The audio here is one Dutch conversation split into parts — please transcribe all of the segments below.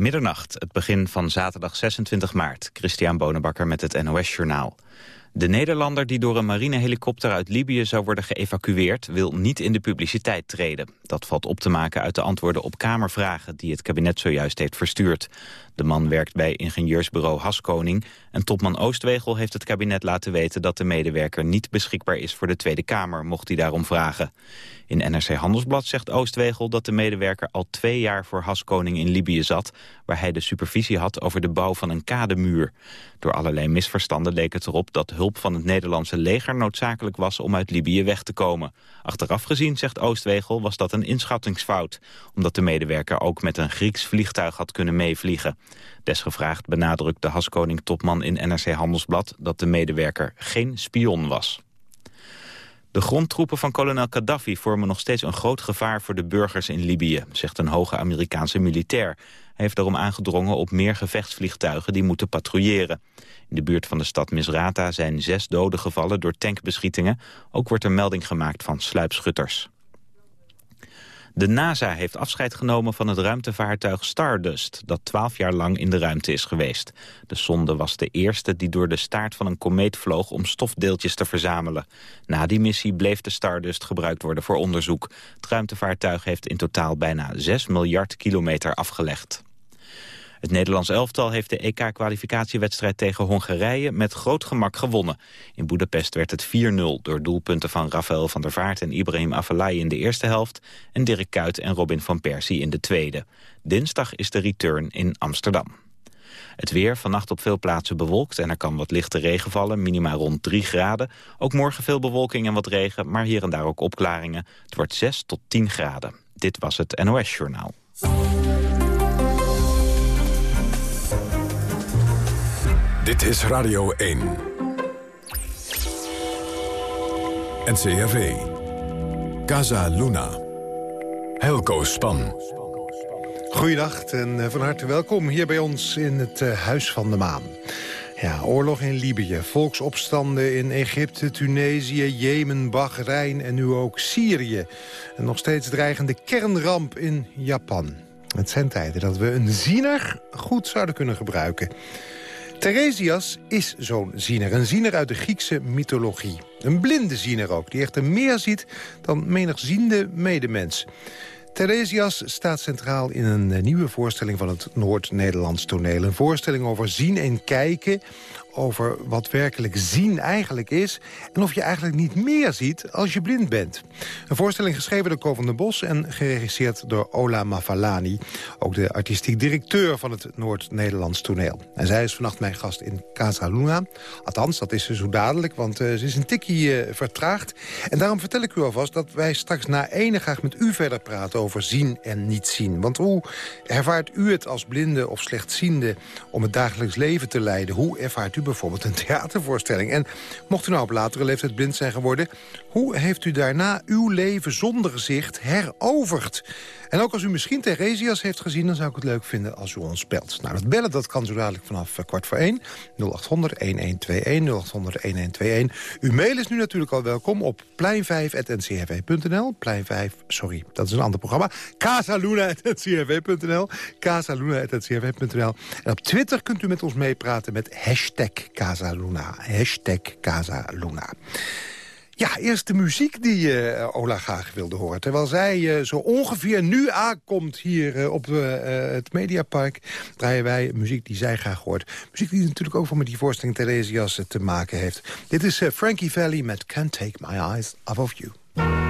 Middernacht, het begin van zaterdag 26 maart. Christian Bonenbakker met het NOS Journaal. De Nederlander die door een marinehelikopter uit Libië zou worden geëvacueerd... wil niet in de publiciteit treden. Dat valt op te maken uit de antwoorden op Kamervragen... die het kabinet zojuist heeft verstuurd. De man werkt bij ingenieursbureau Haskoning... en topman Oostwegel heeft het kabinet laten weten... dat de medewerker niet beschikbaar is voor de Tweede Kamer... mocht hij daarom vragen. In NRC Handelsblad zegt Oostwegel dat de medewerker al twee jaar voor Haskoning in Libië zat... waar hij de supervisie had over de bouw van een kademuur. Door allerlei misverstanden leek het erop dat hulp van het Nederlandse leger noodzakelijk was om uit Libië weg te komen. Achteraf gezien, zegt Oostwegel, was dat een inschattingsfout, omdat de medewerker ook met een Grieks vliegtuig had kunnen meevliegen. Desgevraagd benadrukt de Haskoning-topman in NRC Handelsblad dat de medewerker geen spion was. De grondtroepen van kolonel Gaddafi vormen nog steeds een groot gevaar voor de burgers in Libië, zegt een hoge Amerikaanse militair. Heeft daarom aangedrongen op meer gevechtsvliegtuigen die moeten patrouilleren. In de buurt van de stad Misrata zijn zes doden gevallen door tankbeschietingen. Ook wordt er melding gemaakt van sluipschutters. De NASA heeft afscheid genomen van het ruimtevaartuig Stardust... dat twaalf jaar lang in de ruimte is geweest. De sonde was de eerste die door de staart van een komeet vloog... om stofdeeltjes te verzamelen. Na die missie bleef de Stardust gebruikt worden voor onderzoek. Het ruimtevaartuig heeft in totaal bijna 6 miljard kilometer afgelegd. Het Nederlands elftal heeft de EK-kwalificatiewedstrijd tegen Hongarije met groot gemak gewonnen. In Boedapest werd het 4-0 door doelpunten van Rafael van der Vaart en Ibrahim Afellay in de eerste helft en Dirk Kuyt en Robin van Persie in de tweede. Dinsdag is de return in Amsterdam. Het weer, vannacht op veel plaatsen bewolkt en er kan wat lichte regen vallen, minimaal rond 3 graden. Ook morgen veel bewolking en wat regen, maar hier en daar ook opklaringen. Het wordt 6 tot 10 graden. Dit was het NOS Journaal. Dit is Radio 1. NCRV. Casa Luna. Helco Span. Goeiedag en eh, van harte welkom hier bij ons in het eh, Huis van de Maan. Ja, oorlog in Libië, volksopstanden in Egypte, Tunesië, Jemen, Bahrein en nu ook Syrië. En nog steeds dreigende kernramp in Japan. Het zijn tijden dat we een ziener goed zouden kunnen gebruiken. Theresias is zo'n ziener, een ziener uit de Griekse mythologie. Een blinde ziener ook, die echter meer ziet dan menig ziende medemens. Theresias staat centraal in een eh, nieuwe voorstelling van het Noord-Nederlands toneel. Een voorstelling over zien en kijken, over wat werkelijk zien eigenlijk is... en of je eigenlijk niet meer ziet als je blind bent. Een voorstelling geschreven door Ko van den Bos en geregisseerd door Ola Mafalani... ook de artistiek directeur van het Noord-Nederlands toneel. En zij is vannacht mijn gast in Casa Luna. Althans, dat is ze zo dadelijk, want uh, ze is een tikkie uh, vertraagd. En daarom vertel ik u alvast dat wij straks na ene graag met u verder praten... over zien en niet zien. Want hoe ervaart u het als blinde of slechtziende... om het dagelijks leven te leiden? Hoe ervaart u bijvoorbeeld een theatervoorstelling. En mocht u nou op latere leeftijd blind zijn geworden... hoe heeft u daarna uw leven zonder gezicht heroverd? En ook als u misschien Theresias heeft gezien... dan zou ik het leuk vinden als u ons belt. Nou, dat bellen dat kan zo dadelijk vanaf eh, kwart voor één. 0800-1121, 0800-1121. Uw mail is nu natuurlijk al welkom op plein5.ncrv.nl. Plein 5, sorry, dat is een ander programma. casaluna.ncrv.nl. casaluna.ncrv.nl. En op Twitter kunt u met ons meepraten met hashtag Casaluna. Hashtag Casaluna. Ja, eerst de muziek die uh, Ola graag wilde horen. Terwijl zij uh, zo ongeveer nu aankomt hier uh, op het Mediapark... draaien wij muziek die zij graag hoort. Muziek die natuurlijk ook met die voorstelling Theresias te maken heeft. Dit is Frankie Valley met Can't Take My Eyes Off of You.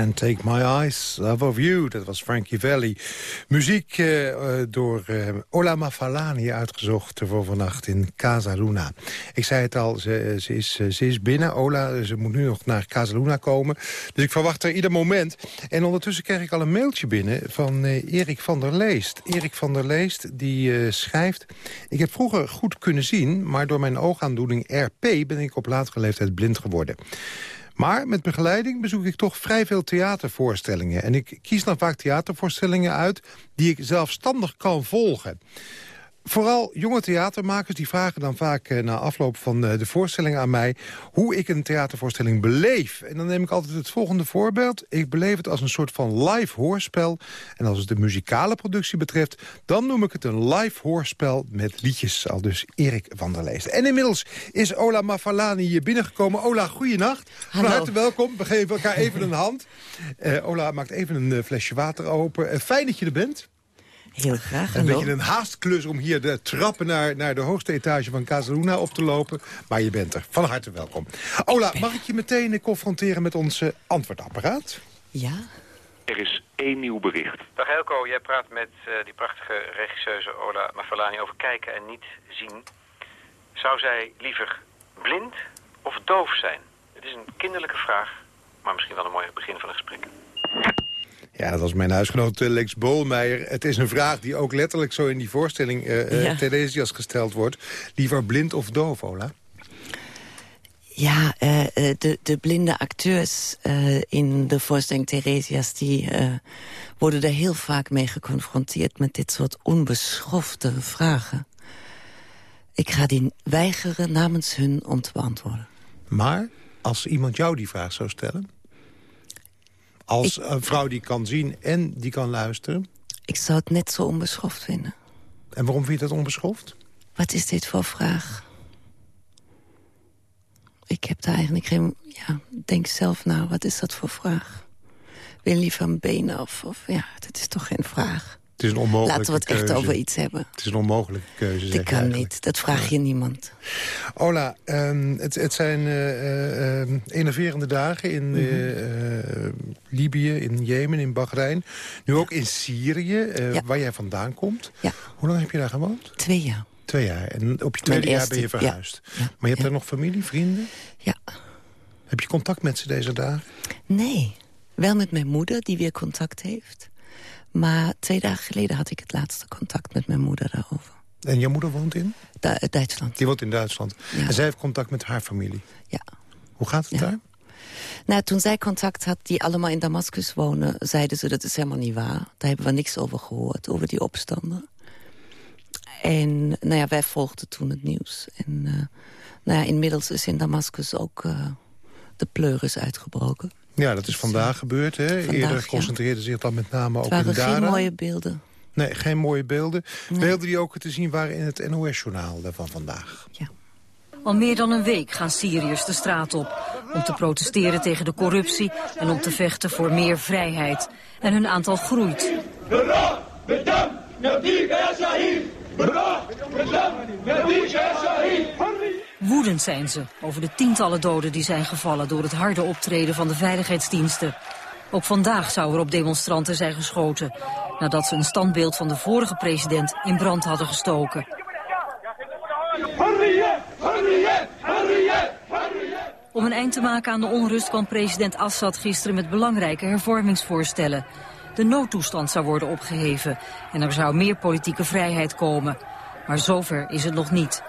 Can't Take My Eyes Off of You. Dat was Frankie Valli. Muziek eh, eh, door eh, Ola Mafalani uitgezocht voor vannacht in Casa Luna. Ik zei het al, ze, ze, is, ze is binnen. Ola, ze moet nu nog naar Casa Luna komen. Dus ik verwacht haar ieder moment. En ondertussen krijg ik al een mailtje binnen van Erik van der Leest. Erik van der Leest die schrijft... Ik heb vroeger goed kunnen zien, maar door mijn oogaandoening RP... ben ik op latere leeftijd blind geworden. Maar met begeleiding bezoek ik toch vrij veel theatervoorstellingen. En ik kies dan vaak theatervoorstellingen uit die ik zelfstandig kan volgen. Vooral jonge theatermakers die vragen dan vaak eh, na afloop van eh, de voorstelling aan mij... hoe ik een theatervoorstelling beleef. En dan neem ik altijd het volgende voorbeeld. Ik beleef het als een soort van live hoorspel. En als het de muzikale productie betreft... dan noem ik het een live hoorspel met liedjes. Al dus Erik van der Leest. En inmiddels is Ola Mafalani hier binnengekomen. Ola, goeienacht. Van harte welkom. We geven elkaar even een hand. Eh, Ola maakt even een flesje water open. Fijn dat je er bent. Heel graag. Een beetje een haastklus om hier de trappen naar, naar de hoogste etage van Casaluna op te lopen. Maar je bent er. Van harte welkom. Ola, mag ik je meteen confronteren met ons eh, antwoordapparaat? Ja? Er is één nieuw bericht. Dag Helco, jij praat met eh, die prachtige regisseuse Ola Mafalani over kijken en niet zien. Zou zij liever blind of doof zijn? Het is een kinderlijke vraag, maar misschien wel een mooi begin van een gesprek. Ja, dat was mijn huisgenoot eh, Lex Bolmeijer. Het is een vraag die ook letterlijk zo in die voorstelling eh eh, Ja. Theresias gesteld wordt. Liever blind of doof, Ola? Ja, eh, eh, de, de blinde acteurs eh, in de voorstelling Theresias... die eh, worden er heel vaak mee geconfronteerd... met dit soort onbeschofte vragen. Ik ga die weigeren namens hun om te beantwoorden. Maar als iemand jou die vraag zou stellen... als Ik- een vrouw die kan zien en die kan luisteren... Ik zou het net zo onbeschoft vinden. en waarom vind je dat onbeschoft? Wat is dit voor vraag? Ik heb daar eigenlijk geen... Ja, denk zelf nou, wat is dat voor vraag? Wil je liever een benen of, of... Ja, dat is toch geen vraag. Het is een onmogelijke Laten we het echt over iets hebben. Het is een onmogelijke keuze, Dat kan niet, dat vraag je niemand. Ola, ehm, het, het zijn eh, enerverende dagen in Mhm. eh, Libië, in Jemen, in Bahrein. Nu ook in Syrië, Ja. waar jij vandaan komt. Ja. Hoe lang heb je daar gewoond? Twee jaar. Twee jaar. En op je tweede jaar ben je verhuisd. Ja, Maar je hebt daar nog familie, vrienden? Ja. Heb je contact met ze deze dagen? Nee, wel met mijn moeder die weer contact heeft. Maar twee dagen geleden had ik het laatste contact met mijn moeder daarover. En jouw moeder woont in? Du- Duitsland, Die woont in Duitsland. Ja. En zij heeft contact met haar familie. ja. Hoe gaat het Ja. daar? Nou, toen zij contact had, die allemaal in Damascus wonen... zeiden ze, dat is helemaal niet waar. Daar hebben we niks over gehoord, over die opstanden. En nou ja, wij volgden toen het nieuws. En eh, nou ja, inmiddels is in Damascus ook eh, de pleuris uitgebroken. Ja, dat is vandaag gebeurd. Hè? Vandaag, Eerder ja. concentreerde zich dan met name ook Het waren in Dara. geen mooie beelden. Nee, geen mooie beelden. Nee. Beelden die ook te zien waren in het NOS-journaal van vandaag. Ja. Al meer dan een week gaan Syriërs de straat op. Om te protesteren tegen de corruptie en om te vechten voor meer vrijheid. En hun aantal groeit. Woedend zijn ze over de tientallen doden die zijn gevallen door het harde optreden van de veiligheidsdiensten. Ook vandaag zou er op demonstranten zijn geschoten, nadat ze een standbeeld van de vorige president in brand hadden gestoken. Om een eind te maken aan de onrust kwam president Assad gisteren met belangrijke hervormingsvoorstellen. De noodtoestand zou worden opgeheven en er zou meer politieke vrijheid komen. Maar zover is het nog niet.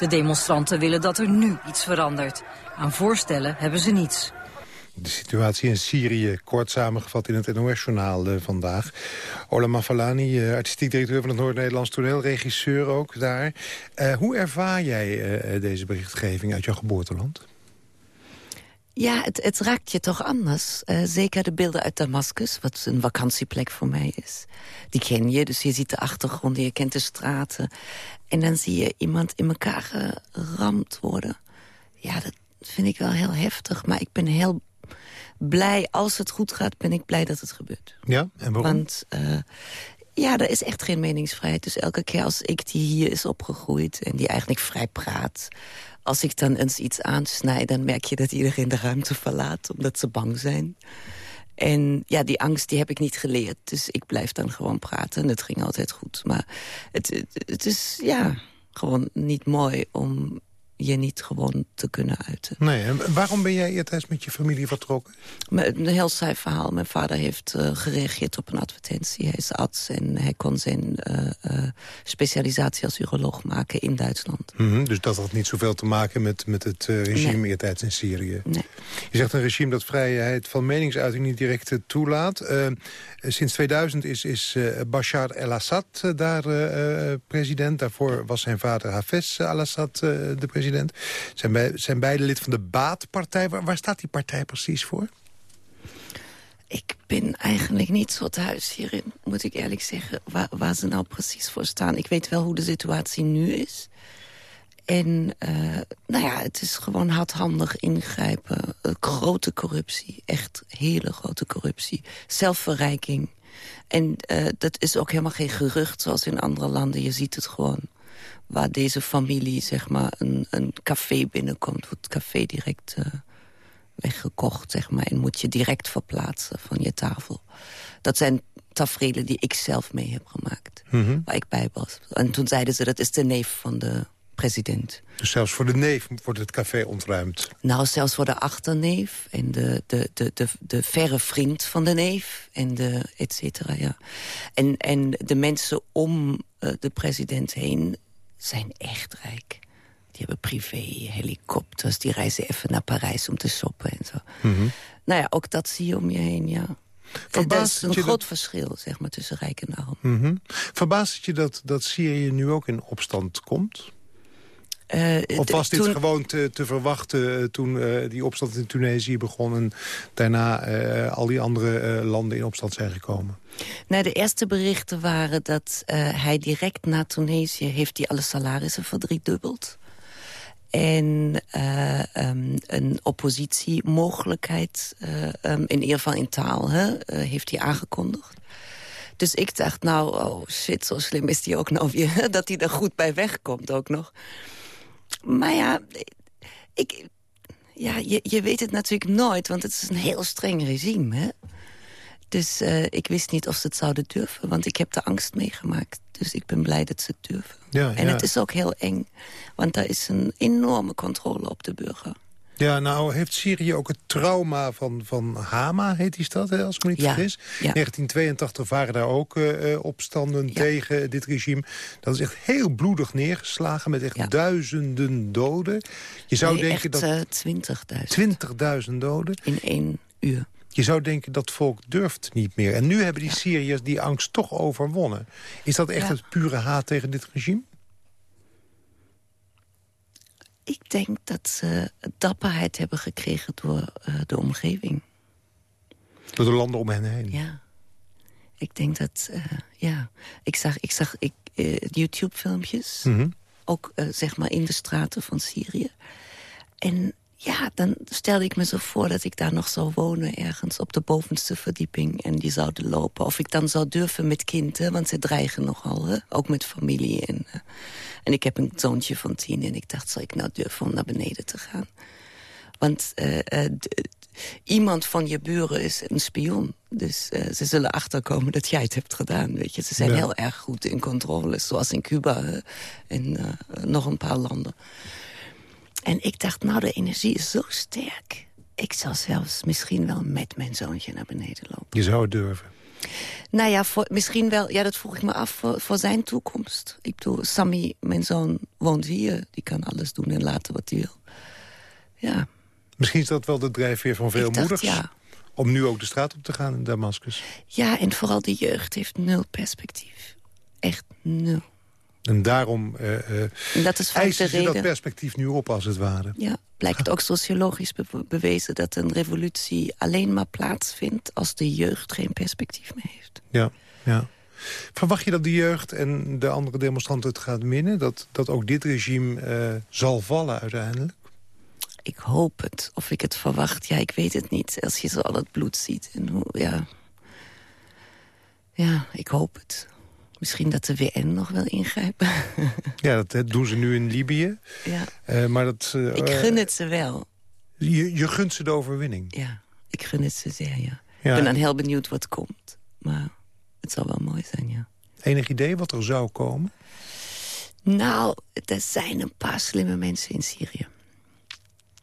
De demonstranten willen dat er nu iets verandert. Aan voorstellen hebben ze niets. De situatie in Syrië, kort samengevat in het NOS-journaal eh, vandaag. Ola Mafalani, eh, artistiek directeur van het Noord-Nederlands toneel, regisseur ook daar. Eh, hoe ervaar jij deze berichtgeving uit jouw geboorteland? Ja, het, het raakt je toch anders. Eh, zeker de beelden uit Damascus, wat een vakantieplek voor mij is. Die ken je, dus je ziet de achtergronden, je kent de straten. En dan zie je iemand in elkaar geramd worden. Ja, dat vind ik wel heel heftig. Maar ik ben heel blij, als het goed gaat, ben ik blij dat het gebeurt. Ja, en waarom? Want eh, ja, er is echt geen meningsvrijheid. Dus elke keer als ik die hier is opgegroeid en die eigenlijk vrij praat... als ik dan eens iets aansnijd, dan merk je dat iedereen de ruimte verlaat... omdat ze bang zijn. En ja, die angst die heb ik niet geleerd. Dus ik blijf dan gewoon praten en het ging altijd goed. Maar het, het, het is ja, gewoon niet mooi om je niet gewoon te kunnen uiten. Nee, en waarom ben jij eertijds met je familie vertrokken? Een heel saai verhaal. Mijn vader heeft eh, gereageerd op een advertentie. Hij is arts en hij kon zijn eh, eh, specialisatie als uroloog maken in Duitsland. Mhm, dus dat had niet zoveel te maken met, met het regime Nee. eertijds in Syrië. Nee. Je zegt een regime dat vrijheid van meningsuiting niet direct toelaat. Sinds 2000 is, is Bashar el-Assad daar president. Daarvoor was zijn vader Hafez al-Assad de president. Zijn, bij, zijn beide lid van de Baatpartij. Waar, waar staat die partij precies voor? Ik ben eigenlijk niet zo thuis hierin, moet ik eerlijk zeggen, waar, waar ze nou precies voor staan. Ik weet wel hoe de situatie nu is. En eh, nou ja, het is gewoon hardhandig ingrijpen. Eh, grote corruptie, echt hele grote corruptie. Zelfverrijking. En eh, dat is ook helemaal geen gerucht zoals in andere landen. Je ziet het gewoon. Waar deze familie zeg maar een, een café binnenkomt, wordt het café direct eh, weggekocht, zeg maar. En moet je direct verplaatsen van je tafel. Dat zijn tafereelen die ik zelf mee heb gemaakt. Waar ik bij was. En toen zeiden ze, dat is de neef van de president. Dus zelfs voor de neef wordt het café ontruimd. Nou, zelfs voor de achterneef en de, de, de, de, de verre vriend van de neef en de et cetera, ja. En, en de mensen om eh, de president heen zijn echt rijk. Die hebben privé, helikopters, die reizen even naar Parijs om te shoppen en zo. Nou ja, ook dat zie je om je heen, ja. Dat is een groot dat- verschil, zeg maar, tussen rijk en arm. Mhm. Verbaast het je dat, dat Syrië nu ook in opstand komt? Eh, Of was dit toen- gewoon te, te verwachten eh, toen eh, die opstand in Tunesië begon... en daarna eh, al die andere landen in opstand zijn gekomen? Nou, de eerste berichten waren dat hij direct na Tunesië... heeft hij alle salarissen verdriedubbeld. En eh, ehm, een oppositiemogelijkheid, ehm, in ieder geval in taal, hè, heeft hij aangekondigd. Dus ik dacht, nou, oh shit, zo slim is hij ook nou weer... dat hij er goed bij wegkomt ook nog. Maar ja, ik, ja je, je weet het natuurlijk nooit, want het is een heel streng regime, hè? Dus uh, ik wist niet of ze het zouden durven, want ik heb de angst meegemaakt. Dus ik ben blij dat ze het durven. Ja, en ja. het is ook heel eng, want daar is een enorme controle op de burger. Ja, nou heeft Syrië ook het trauma van, van Hama, heet die stad, hè, als ik me niet Ja, vergis. ja. 1982 waren daar ook eh, eh, opstanden tegen dit regime. Dat is echt heel bloedig neergeslagen met echt duizenden doden. Je zou nee, denken echt dat eh, 20.000 20.000 doden. in één uur. Je zou denken dat volk durft niet meer. En nu hebben die Syriërs die angst toch overwonnen. Is dat echt het pure haat tegen dit regime? Ik denk dat ze dapperheid hebben gekregen door eh, de omgeving. Door de landen om hen heen. Ja. Ik denk dat, eh, ja. Ik zag, ik zag ik, eh, YouTube-filmpjes, Mhm. ook zeg maar in de straten van Syrië. En ja, dan stelde ik me zo voor dat ik daar nog zou wonen... ergens op de bovenste verdieping en die zouden lopen. Of ik dan zou durven met kind, hè, want ze dreigen nogal, hè? ook met familie. En, eh, en ik heb een zoontje van tien en ik dacht, zal ik nou durven om naar beneden te gaan? Want eh, eh, d- iemand van je buren is een spion. Dus eh, ze zullen achterkomen dat jij het hebt gedaan. Weet je. Ze zijn Ja. heel erg goed in controles, zoals in Cuba hè, en nog een paar landen. En ik dacht, nou, de energie is zo sterk. Ik zou zelfs misschien wel met mijn zoontje naar beneden lopen. Je zou het durven. Nou ja, voor, misschien wel, ja, dat vroeg ik me af voor, voor zijn toekomst. Ik bedoel, Sammy, mijn zoon, woont hier. Die kan alles doen en laten wat hij wil. Ja, Misschien is dat wel de drijfveer van veel dacht, moeders. ja. Om nu ook de straat op te gaan in Damascus. Ja, en vooral de jeugd heeft nul perspectief. Echt nul. En daarom En dat is eisen dat perspectief nu op, als het ware. Ja, blijkt ook sociologisch be- bewezen dat een revolutie alleen maar plaatsvindt als de jeugd geen perspectief meer heeft. Ja, ja. Verwacht je dat de jeugd en de andere demonstranten het gaat winnen? Dat, dat ook dit regime eh, zal vallen uiteindelijk? Ik hoop het. Of ik het verwacht, ja, ik weet het niet. Als je zo al het bloed ziet. En hoe, ja. ja, ik hoop het. Misschien dat de WN nog wel ingrijpen. Ja, dat, dat doen ze nu in Libië. ja. Eh, maar dat, eh, Ik gun het ze wel. Je, je gunt ze de overwinning. Ja, ik gun het ze zeer, ja. Ja. Ik ben dan heel benieuwd wat komt. Maar het zal wel mooi zijn, ja. Enig idee wat er zou komen? Nou, er zijn een paar slimme mensen in Syrië.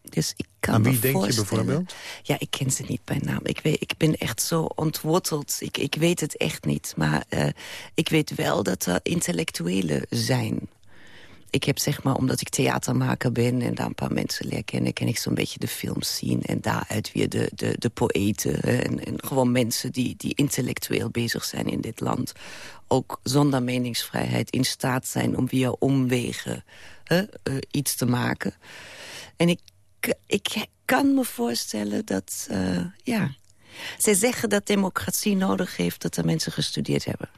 Dus ik kan Aan wie denk je bijvoorbeeld? Ja, ik ken ze niet bij naam. Ik, weet, ik ben echt zo ontworteld. Ik, ik weet het echt niet. Maar eh, ik weet wel dat er intellectuelen zijn. Ik heb zeg maar, omdat ik theatermaker ben... en daar een paar mensen leer kennen... ken ik zo'n beetje de films zien. En daaruit weer de, de, de poëten. En, en gewoon mensen die, die intellectueel bezig zijn in dit land. Ook zonder meningsvrijheid in staat zijn om via omwegen hè, eh, iets te maken. En ik, ik kan me voorstellen dat, eh, ja... Zij zeggen dat democratie nodig heeft dat er mensen gestudeerd hebben.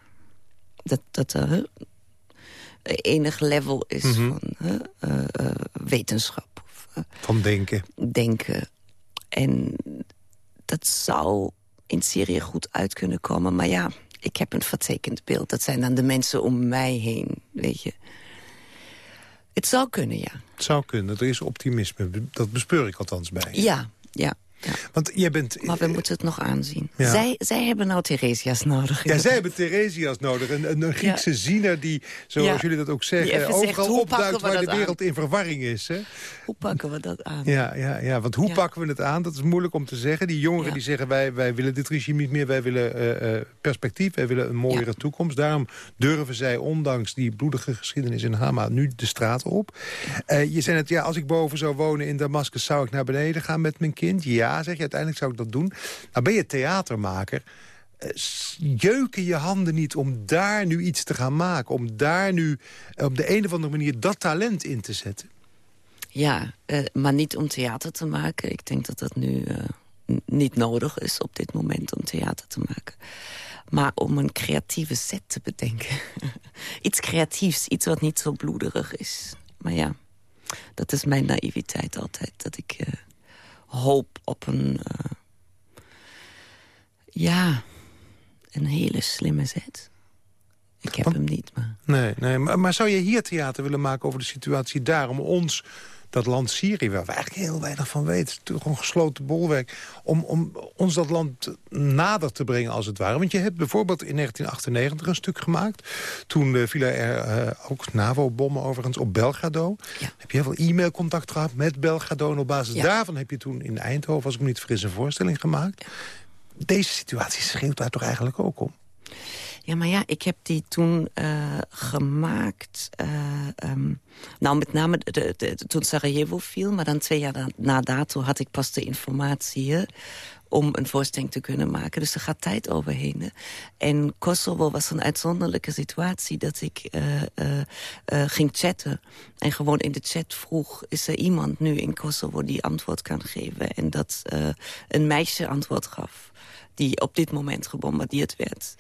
Dat, dat er enig level is van hè, eh, eh, wetenschap of Van denken. denken. En dat zou in Syrië goed uit kunnen komen. Maar ja, ik heb een vertekend beeld. Dat zijn dan de mensen om mij heen, weet je. Het zou kunnen, ja. Het zou kunnen. Er is optimisme. Dat bespeur ik althans bij. Ja, ja. Ja. Want jij bent... Maar we moeten het nog aanzien. Ja. Zij, zij hebben nou Theresias nodig. Ja, zij hebben Theresias nodig. Een, een, een Griekse ziener die, zoals Ja. jullie dat ook zeggen... zegt, overal hoe opduikt waar de wereld in verwarring is. Hè? Hoe pakken we dat aan? Ja, ja, ja, want hoe Ja. pakken we het aan? Dat is moeilijk om te zeggen. Die jongeren Ja. die zeggen, wij, wij willen dit regime niet meer. Wij willen eh, eh, perspectief, wij willen een mooiere Ja. toekomst. Daarom durven zij, ondanks die bloedige geschiedenis in Hama... nu de straat op. Eh, je zei net, ja, als ik boven zou wonen in Damascus... zou ik naar beneden gaan met mijn kind? Ja, zeg je, uiteindelijk zou ik dat doen. Nou ben je theatermaker... Eh, jeuken je handen niet om daar nu iets te gaan maken? Om daar nu eh, op de een of andere manier dat talent in te zetten? Ja, eh, maar niet om theater te maken. Ik denk dat dat nu niet nodig is op dit moment om theater te maken. Maar om een creatieve set te bedenken. iets creatiefs, iets wat niet zo bloederig is. Maar ja, dat is mijn naïviteit altijd. Dat ik hoop op een... eh, ja, een hele slimme set. Ik heb Want- hem niet, maar... Nee, nee maar, maar zou je hier theater willen maken over de situatie daar... om ons, dat land Syrië, waar we eigenlijk heel weinig van weten... toch een gesloten bolwerk... Om, om ons dat land nader te brengen, als het ware. Want je hebt bijvoorbeeld in 1998 een stuk gemaakt. Toen eh, vielen er eh, ook NAVO-bommen overigens op Belgrado. Ja. Heb je heel veel e-mailcontact gehad met Belgrado... en op basis Ja. daarvan heb je toen in Eindhoven, als ik me niet vergis... een voorstelling gemaakt. Deze situatie schreeuwt daar toch eigenlijk ook om? Ja, maar ja, ik heb die toen eh, gemaakt. eh, ehm, nou, met name de, de- toen Sarajevo viel. Maar dan twee jaar na, na dato had ik pas de informatie om een voorstelling te kunnen maken. Dus er gaat tijd overheen. En Kosovo was een uitzonderlijke situatie dat ik eh, eh, eh, ging chatten. En gewoon in de chat vroeg, is er iemand nu in Kosovo die antwoord kan geven? En dat een meisje antwoord gaf die op dit moment gebombardeerd werd.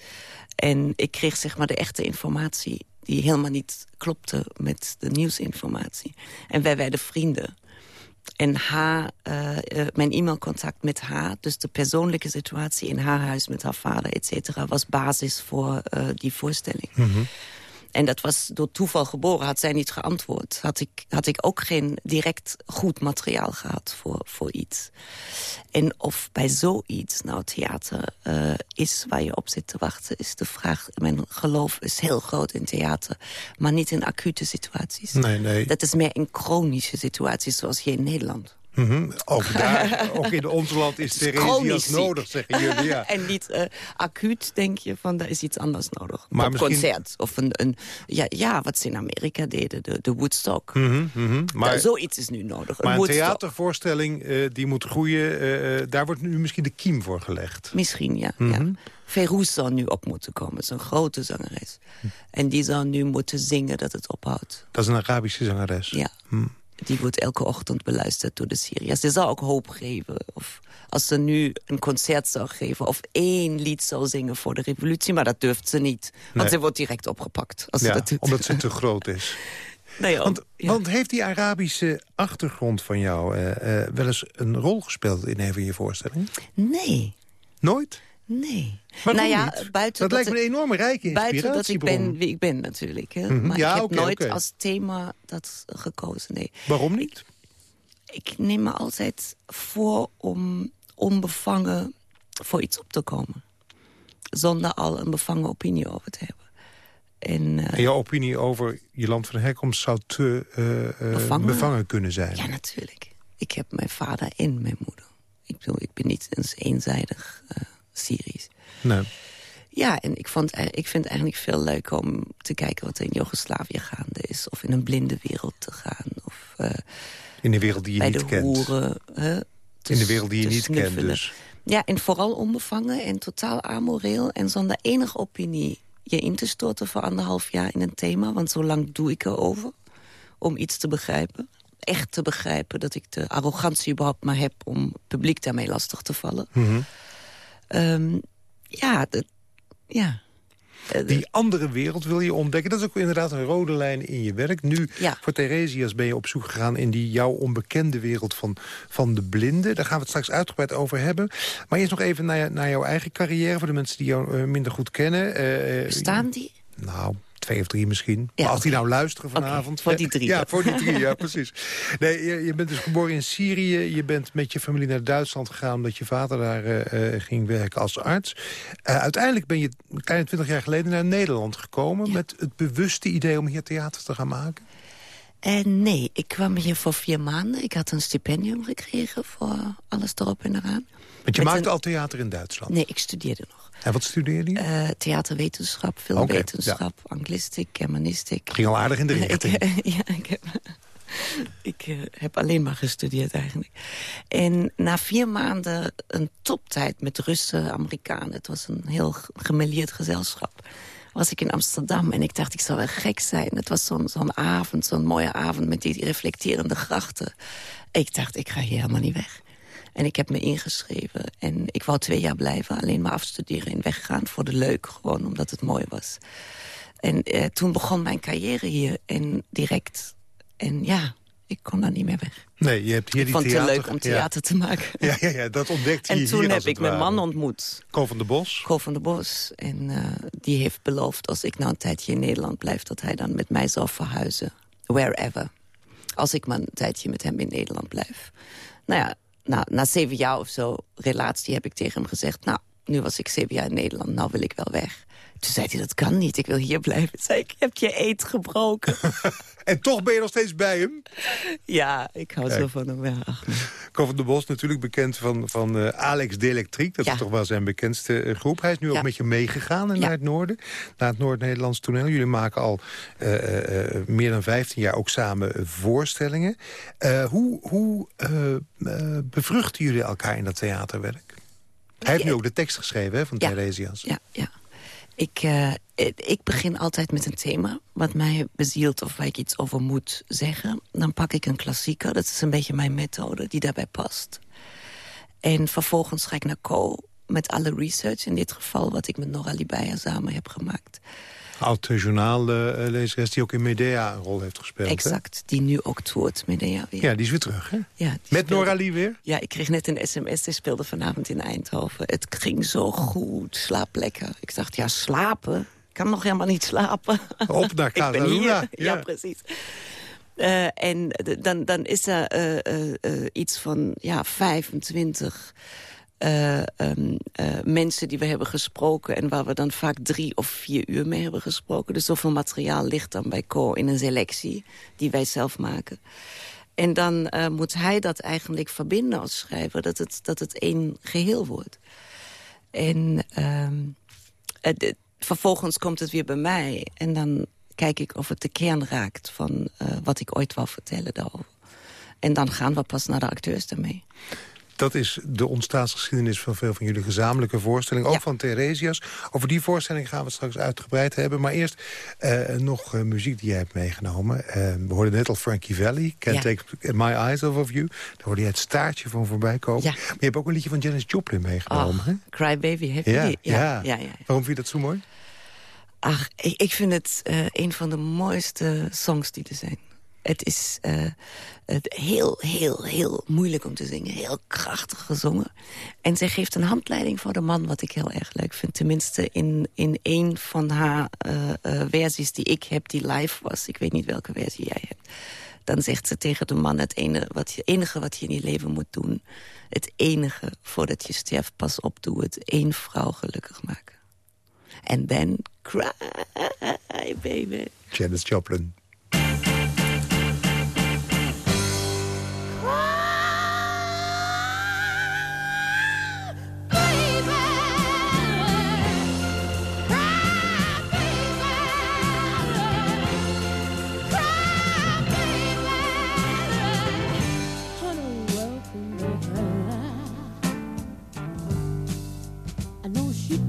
En ik kreeg zeg maar de echte informatie die helemaal niet klopte met de nieuwsinformatie. En wij werden vrienden. En haar, eh, eh, mijn e-mailcontact met haar, dus de persoonlijke situatie in haar huis met haar vader, et cetera, was basis voor eh, die voorstelling. En dat was door toeval geboren. Had zij niet geantwoord, had ik, had ik ook geen direct goed materiaal gehad voor, voor iets. En of bij zoiets nou theater eh, is waar je op zit te wachten... is de vraag. Mijn geloof is heel groot in theater. Maar niet in acute situaties. Nee, nee. Dat is meer in chronische situaties, zoals hier in Nederland. Mhm. Ook daar, ook in ons land is Theresias nodig, zeggen jullie. Ja. en niet eh, acuut denk je van, daar is iets anders nodig. Maar misschien- concert. Of een, een, ja, ja, wat ze in Amerika deden, de, de Woodstock. Mhm, mhm. Maar, Ja, zoiets is nu nodig. maar een theatervoorstelling eh, die moet groeien, eh, daar wordt nu misschien de kiem voor gelegd. Misschien, ja. Ja. Zou nu op moeten komen, zo'n grote zangeres. En die zou nu moeten zingen dat het ophoudt. Dat is een Arabische zangeres. Ja. Die wordt elke ochtend beluisterd door de Syriërs. Die zou ook hoop geven. Of als ze nu een concert zou geven... of één lied zou zingen voor de revolutie. Maar dat durft ze niet. Want Nee. ze wordt direct opgepakt als ze dat doet. omdat ze te groot is. Nee, om- Want, ja. want heeft die Arabische achtergrond van jou eh, eh, wel eens een rol gespeeld in een van je voorstellingen? Nee, Nooit? Nee. Nou ja, niet? buiten dat, lijkt me een enorme rijke Buiten dat ik inspiratiebron. ben wie ik ben natuurlijk. Hè. Mhm. Maar Ja, ik heb nooit als thema dat gekozen. Nee. Waarom niet? Ik neem me altijd voor om onbevangen voor iets op te komen. Zonder al een bevangen opinie over te hebben. En, eh, En jouw opinie over je land van herkomst zou te eh, eh, Bevangen? bevangen kunnen zijn. ja, natuurlijk. Ik heb mijn vader en mijn moeder. Ik bedoel, ik ben niet eens eenzijdig Syrisch. Nee. Ja, en ik, vond, ei- ik vind het eigenlijk veel leuker om te kijken wat er in Joegoslavië gaande is. Of in een blinde wereld te gaan. Of eh, In de wereld die je bij niet de kent. hoeren. hè, te In de wereld die je niet kent dus. Ja, en vooral onbevangen en totaal amoreel. En zonder enige opinie je in te storten voor anderhalf jaar in een thema. Want zo lang doe ik erover om iets te begrijpen. Echt te begrijpen dat ik de arrogantie überhaupt maar heb... om publiek daarmee lastig te vallen. Mhm. Ehm, ja, dat- ja. Eh, Die andere wereld wil je ontdekken. Dat is ook inderdaad een rode lijn in je werk. Nu, Ja. voor Theresias ben je op zoek gegaan... in die jouw onbekende wereld van, van de blinden. Daar gaan we het straks uitgebreid over hebben. Maar eerst nog even naar, naar jouw eigen carrière... voor de mensen die jou eh, minder goed kennen. Eh, eh, Staan die? Nou, twee of drie misschien. Ja, maar als die nou luisteren vanavond... voor die drie Ja, voor die drie, ja, precies. Nee, je, je bent dus geboren in Syrië. Je bent met je familie naar Duitsland gegaan... omdat je vader daar eh, eh, ging werken als arts. Eh, uiteindelijk ben je een kleine twintig jaar geleden naar Nederland gekomen... met het bewuste idee om hier theater te gaan maken. Eh, nee, ik kwam hier voor vier maanden. Ik had een stipendium gekregen voor alles erop en eraan. Want je Met maakte een- al theater in Duitsland. Nee, ik studeerde nog. En wat studeerde je? Eh, theaterwetenschap, filmwetenschap, anglistiek, germanistiek. Ging al aardig in de richting. Ik, ja, ik heb, ik eh, heb alleen maar gestudeerd eigenlijk. En na vier maanden een toptijd met Russen, Amerikanen... het was een heel gemêleerd gezelschap... was ik in Amsterdam en ik dacht, ik zou wel gek zijn. Het was zo'n zo'n avond, zo'n mooie avond met die reflecterende grachten. Ik dacht, ik ga hier helemaal niet weg. En ik heb me ingeschreven. En ik wou twee jaar blijven, alleen maar afstuderen en weggaan. Voor de leuk, gewoon omdat het mooi was. En eh, toen begon mijn carrière hier. En direct. En ja, Ik kon daar niet meer weg. Nee, je hebt hier ik die vond het theater... leuk om ja. theater te maken. Ja, ja, ja, dat ontdekte je En toen hier heb ik mijn ware. man ontmoet. Ko van de Bos. Ko van der Bos. En eh, die heeft beloofd als ik nou een tijdje in Nederland blijf... dat hij dan met mij zal verhuizen. Wherever. Als ik maar een tijdje met hem in Nederland blijf. Nou ja, nou, na zeven jaar of zo relatie heb ik tegen hem gezegd... nou, nu was ik zeven jaar in Nederland, nou wil ik wel weg. Toen zei hij, dat kan niet, ik wil hier blijven. Toen zei ik, heb je eet gebroken. En toch ben je nog steeds bij hem. ja, ik hou zo van hem. Ja, ach, nee. Ko van de Bos natuurlijk bekend van, van eh, Alex Delectriek. Dat Ja. is toch wel zijn bekendste eh, groep. Hij is nu ook met je meegegaan Ja. naar het noorden. Naar het Noord-Nederlands toneel. Jullie maken al eh, eh, eh, meer dan 15 jaar ook samen eh, voorstellingen. Eh, hoe hoe eh, eh, bevruchten jullie elkaar in dat theaterwerk? Hij heeft nu ook de tekst geschreven hè, van. Theresias. Ja, ja. Ik, eh, ik begin altijd met een thema wat mij bezielt of waar ik iets over moet zeggen. Dan pak ik een klassieker, dat is een beetje mijn methode die daarbij past. En vervolgens ga ik naar Co met alle research, in dit geval wat ik met Nora Libaya samen heb gemaakt. Oud-journaallezeres die ook in Medea een rol heeft gespeeld. hè? Exact, die nu ook toert met de weer. Ja, die is weer terug, hè? Ja, Met speelde- Nora Lee weer? Ja, ik kreeg net een sms, die speelde vanavond in Eindhoven. Het ging zo goed, slaap lekker. Ik dacht, ja, slapen? Ik kan nog helemaal niet slapen. Op naar ik ben Casa hier. Luna, Ja, precies. Eh, en dan, dan is er eh, eh, eh, iets van ja, 25 eh, ehm, eh, mensen die we hebben gesproken... en waar we dan vaak drie of vier uur mee hebben gesproken. Dus zoveel materiaal ligt dan bij Co in een selectie die wij zelf maken. En dan eh, moet hij dat eigenlijk verbinden als schrijver... dat het, dat het één geheel wordt. En ehm, eh, de- vervolgens komt het weer bij mij. En dan kijk ik of het de kern raakt van wat ik ooit wou vertellen daarover. En dan gaan we pas naar de acteurs daarmee. Dat is de ontstaansgeschiedenis van veel van jullie gezamenlijke voorstellingen. Ook Ja. van Theresias. Over die voorstelling gaan we het straks uitgebreid hebben. Maar eerst eh, nog eh, muziek die jij hebt meegenomen. Eh, we hoorden net al Frankie Valli. Can't Ja. Take My Eyes Off of You. Daar hoorde je het staartje van voorbij komen. Ja. Maar je hebt ook een liedje van Janis Joplin meegenomen. Hè? Cry Baby, heb je die? ja. ja. Waarom vind je dat zo mooi? Ach, ik, ik vind het een van de mooiste songs die er zijn. Het is eh, het heel, heel, heel moeilijk om te zingen. Heel krachtig gezongen. En zij geeft een handleiding voor de man, wat ik heel erg leuk vind. Tenminste in, in een van haar eh, eh, versies die ik heb, die live was. Ik weet niet welke versie jij hebt. Dan zegt ze tegen de man, het enige wat je, enige wat je in je leven moet doen... het enige voordat je sterft, pas op, doe het. één vrouw gelukkig maken. And then cry, baby. Janis Joplin.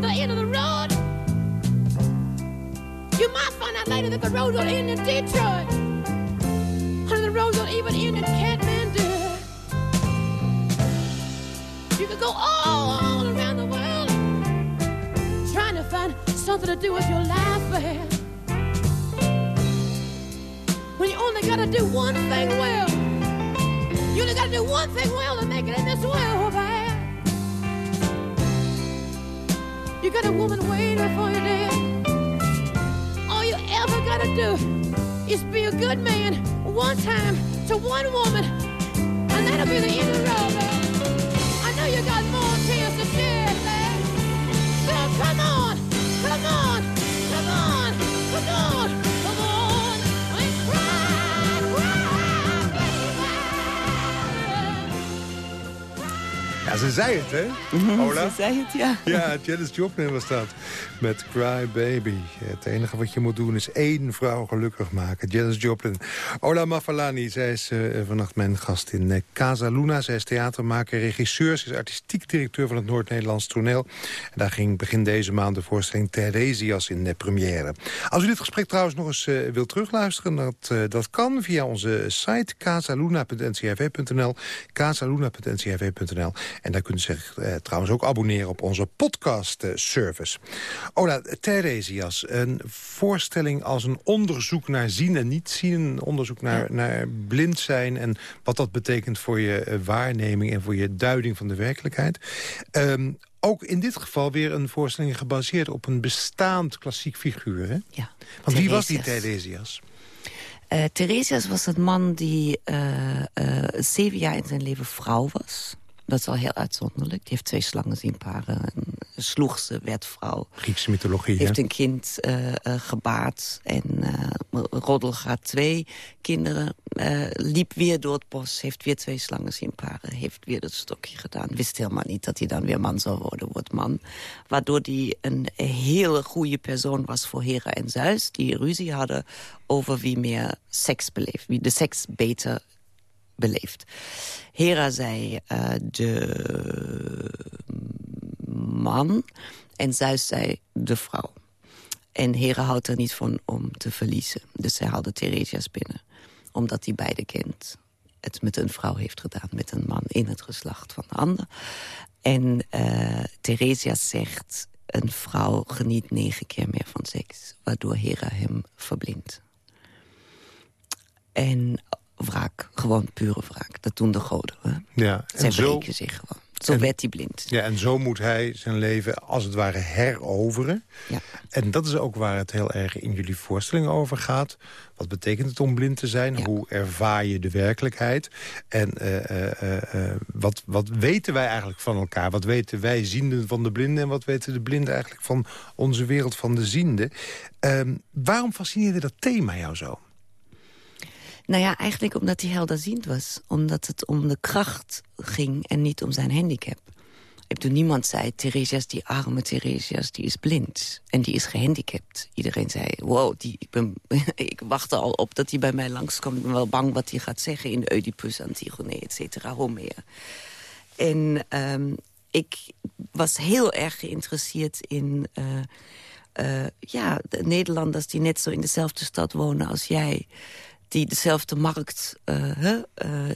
the end of the road. You might find out later that the road will end in Detroit. Honey, the road will even end in Kathmandu. You could go all around the world trying to find something to do with your life, babe. When you only gotta do one thing well. You only gotta do one thing well to make it in this world, You got a woman waiting for you there. All you ever gotta do is be a good man one time to one woman, and that'll be the end of the road, babe. I know you got more tears to shed, babe. So come on, come on, come on, come on, Ja, ze zei het, hè? Ola? Ze zei het, ja. Ja, Janis Joplin was dat. Met Cry Baby. Het enige wat je moet doen is één vrouw gelukkig maken. Janis Joplin. Ola Mafalani, zij is eh, vannacht mijn gast in uh, Casa Luna. Zij is theatermaker, regisseur. Ze is artistiek directeur van het Noord-Nederlands toneel. En daar ging begin deze maand de voorstelling Theresias in de première. Als u dit gesprek trouwens nog eens uh, wilt terugluisteren... Dat, uh, dat kan via onze site casaluna.ncrv.nl casaluna.ncrv.nl En daar kunt u zich uh, trouwens ook abonneren op onze podcast-service. Ola, Theresias, een voorstelling als een onderzoek naar zien en niet zien. Een onderzoek naar, ja. naar blind zijn en wat dat betekent voor je uh, waarneming... en voor je duiding van de werkelijkheid. Um, ook in dit geval weer een voorstelling gebaseerd op een bestaand klassiek figuur. Hè? Ja, Want wie was die Theresias? Uh, Theresias was een man die uh, uh, zeven jaar in zijn leven vrouw was. Dat is al heel uitzonderlijk. Die heeft twee slangen zien paren. Een sloeg ze, werd vrouw. Griekse mythologie, Heeft een kind uh, uh, gebaard. En uh, Roddel gaat twee kinderen. liep weer door het bos. Heeft weer twee slangen zien paren. Heeft weer dat stokje gedaan. Wist helemaal niet dat hij dan weer man zou worden. Wordt man. Waardoor hij een hele goede persoon was voor Hera en Zeus. Die ruzie hadden over wie meer seks beleeft. Wie de seks beter beleefd. Hera zei uh, de man en Zeus zei de vrouw. En Hera houdt er niet van om te verliezen. Dus zij haalde Theresias binnen. Omdat hij beide kent. Het met een vrouw heeft gedaan, met een man in het geslacht van de ander. En uh, Theresias zegt, een vrouw geniet negen keer meer van seks. Waardoor Hera hem verblindt. En wraak. Gewoon pure wraak. Dat doen de goden. Hè? Ja, en Zij zo... zich gewoon. Zo en, werd hij blind. Ja, en zo moet hij zijn leven als het ware heroveren. Ja. En dat is ook waar het heel erg in jullie voorstelling over gaat. Wat betekent het om blind te zijn? Ja. Hoe ervaar je de werkelijkheid? En uh, uh, uh, wat, wat weten wij eigenlijk van elkaar? Wat weten wij zienden van de blinden? En wat weten de blinden eigenlijk van onze wereld van de zienden? waarom fascineerde dat thema jou zo? Nou ja, eigenlijk omdat hij helderziend was. Omdat het om de kracht ging en niet om zijn handicap. Toen niemand zei, Theresias, die arme Theresias, die is blind. En die is gehandicapt. Iedereen zei, wow, die, ik, ben, ik al op dat hij bij mij langskwam. Ik ben wel bang wat hij gaat zeggen in Oedipus, Antigone, et cetera, Homer. En um, ik was heel erg geïnteresseerd in... Uh, uh, ja, de Nederlanders die net zo in dezelfde stad wonen als jij die dezelfde markt uh, uh,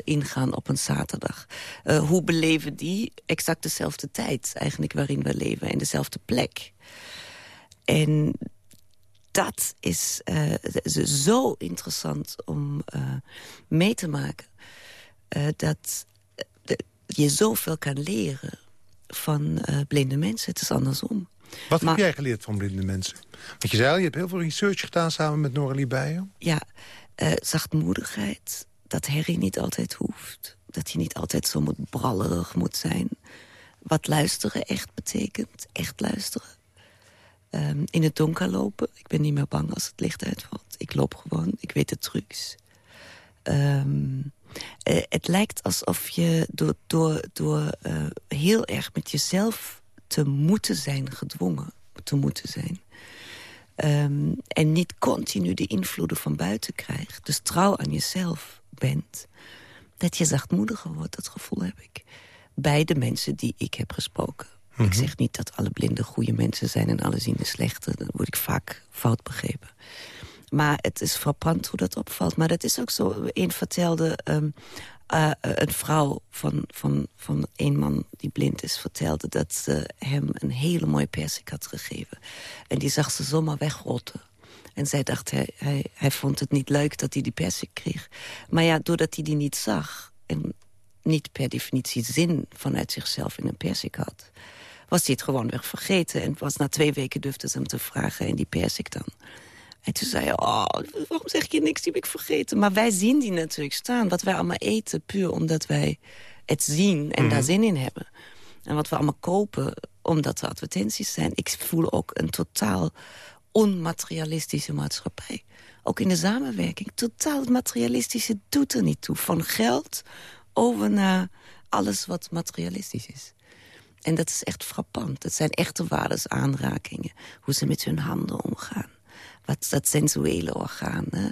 ingaan op een zaterdag. Uh, hoe beleven die exact dezelfde tijd eigenlijk waarin we leven... en dezelfde plek. En dat is zo interessant om mee te maken... dat je zoveel kan leren van blinde mensen. Het is andersom. Wat maar, heb jij geleerd van blinde mensen? Want je zei al, je hebt heel veel research gedaan samen met Noralie Bijen. Ja, uh, zachtmoedigheid, dat herrie niet altijd hoeft. Dat je niet altijd zo moet brallerig moet zijn. Wat luisteren echt betekent, echt luisteren. Um, in het donker lopen. Ik ben niet meer bang als het licht uitvalt. Ik loop gewoon, ik weet de trucs. Um, uh, het lijkt alsof je door, door, door uh, heel erg met jezelf te moeten zijn gedwongen. Te moeten zijn. Um, en niet continu de invloeden van buiten krijgt. Dus trouw aan jezelf bent. dat je zachtmoediger wordt, dat gevoel heb ik. Bij de mensen die ik heb gesproken. Ik zeg niet dat alle blinden goede mensen zijn en alle zienden slechte. Dan word ik vaak fout begrepen. Maar het is frappant hoe dat opvalt. Maar dat is ook zo. Een vertelde, ehm, eh, een vrouw van, van, van een man die blind is... vertelde dat ze hem een hele mooie persik had gegeven. En die zag ze zomaar wegrotten. En zij dacht, hij, hij, hij vond het niet leuk dat hij die persik kreeg. Maar ja, doordat hij die niet zag... en niet per definitie zin vanuit zichzelf in een persik had... was hij het gewoon weer vergeten. En was na twee weken durfde ze hem te vragen... en die persik dan? En toen zei hij, oh, waarom zeg je niks, die heb ik vergeten. Maar wij zien die natuurlijk staan. Wat wij allemaal eten, puur omdat wij het zien en daar zin in hebben. En wat we allemaal kopen, omdat er advertenties zijn. Ik voel ook een totaal onmaterialistische maatschappij. Ook in de samenwerking. Totaal het materialistische doet er niet toe. Van geld over naar alles wat materialistisch is. En dat is echt frappant. Het zijn echte waardesaanrakingen. Hoe ze met hun handen omgaan. Wat dat sensuele orgaan. Hè?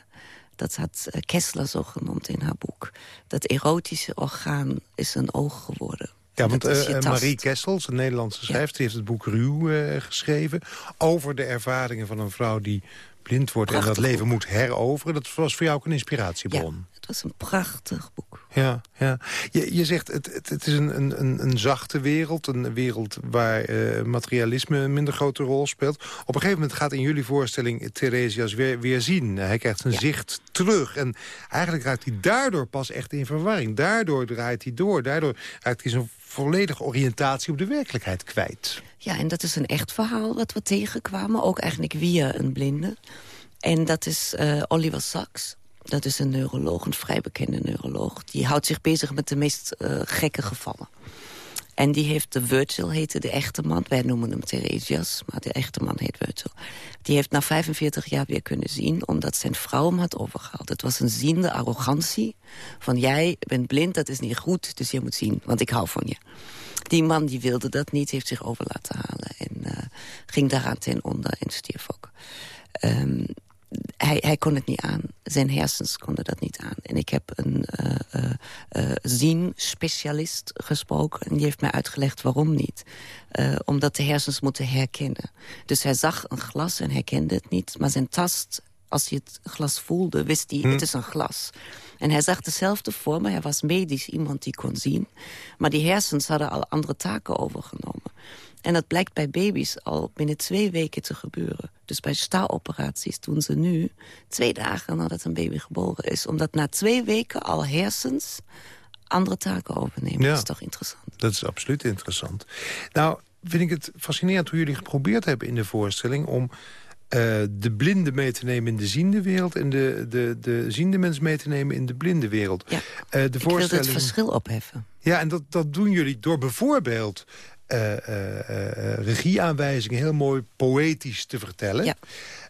Dat had eh, Kessler zo genoemd in haar boek. Dat erotische orgaan is een oog geworden. Ja, want eh. Marie Kessels, een Nederlandse schrijfster... die heeft het boek Ruw eh, geschreven... over de ervaringen van een vrouw die blind wordt... en dat leven moet heroveren. Dat was voor jou ook een Ja, inspiratiebron. het was een prachtig boek. Ja, ja. Je, je zegt, het, het, het is een, een, een zachte wereld. Een wereld waar eh, materialisme een minder grote rol speelt. Op een gegeven moment gaat in jullie voorstelling Theresias weer, weer zien. Hij krijgt zijn Ja. zicht terug. En eigenlijk raakt hij daardoor pas echt in verwarring. Daardoor draait hij door. Daardoor raakt hij zijn volledige oriëntatie op de werkelijkheid kwijt. Ja, en dat is een echt verhaal wat we tegenkwamen. Ook eigenlijk via een blinde. En dat is eh, Oliver Sacks. Dat is een neuroloog, een vrij bekende neuroloog. Die houdt zich bezig met de meest eh, gekke gevallen. En die heeft de Virgil, heette de echte man. Wij noemen hem Theresias, maar de echte man heet Virgil. Die heeft na 45 jaar weer kunnen zien, omdat zijn vrouw hem had overgehaald. Het was een ziende arrogantie van jij bent blind, dat is niet goed, dus je moet zien, want ik hou van je. Die man die wilde dat niet, heeft zich over laten halen. En eh, ging daaraan ten onder en stierf ook. Ehm, hij, hij kon het niet aan. Zijn hersens konden dat niet aan. En ik heb een eh, zien-specialist gesproken. En die heeft mij uitgelegd waarom niet. Omdat de hersens moeten herkennen. Dus hij zag een glas en herkende het niet. Maar zijn tast, als hij het glas voelde, wist hij, het is een glas. En hij zag dezelfde vorm. Hij was medisch iemand die kon zien. Maar die hersens hadden al andere taken overgenomen. En dat blijkt bij baby's al binnen twee weken te gebeuren. Dus bij staaloperaties doen ze nu twee dagen nadat een baby geboren is. Omdat na twee weken al hersens andere taken overnemen. Ja. Dat is toch interessant. Dat is absoluut interessant. Nou, vind ik het fascinerend hoe jullie geprobeerd hebben in de voorstelling... om eh, de blinde mee te nemen in de ziende wereld... en de, de, de ziende mens mee te nemen in de blinde wereld. Ja. Eh, de Ik wilde het voorstelling... verschil opheffen. Ja, en dat, dat doen jullie door bijvoorbeeld regieaanwijzingen... heel mooi poëtisch te vertellen. Ja.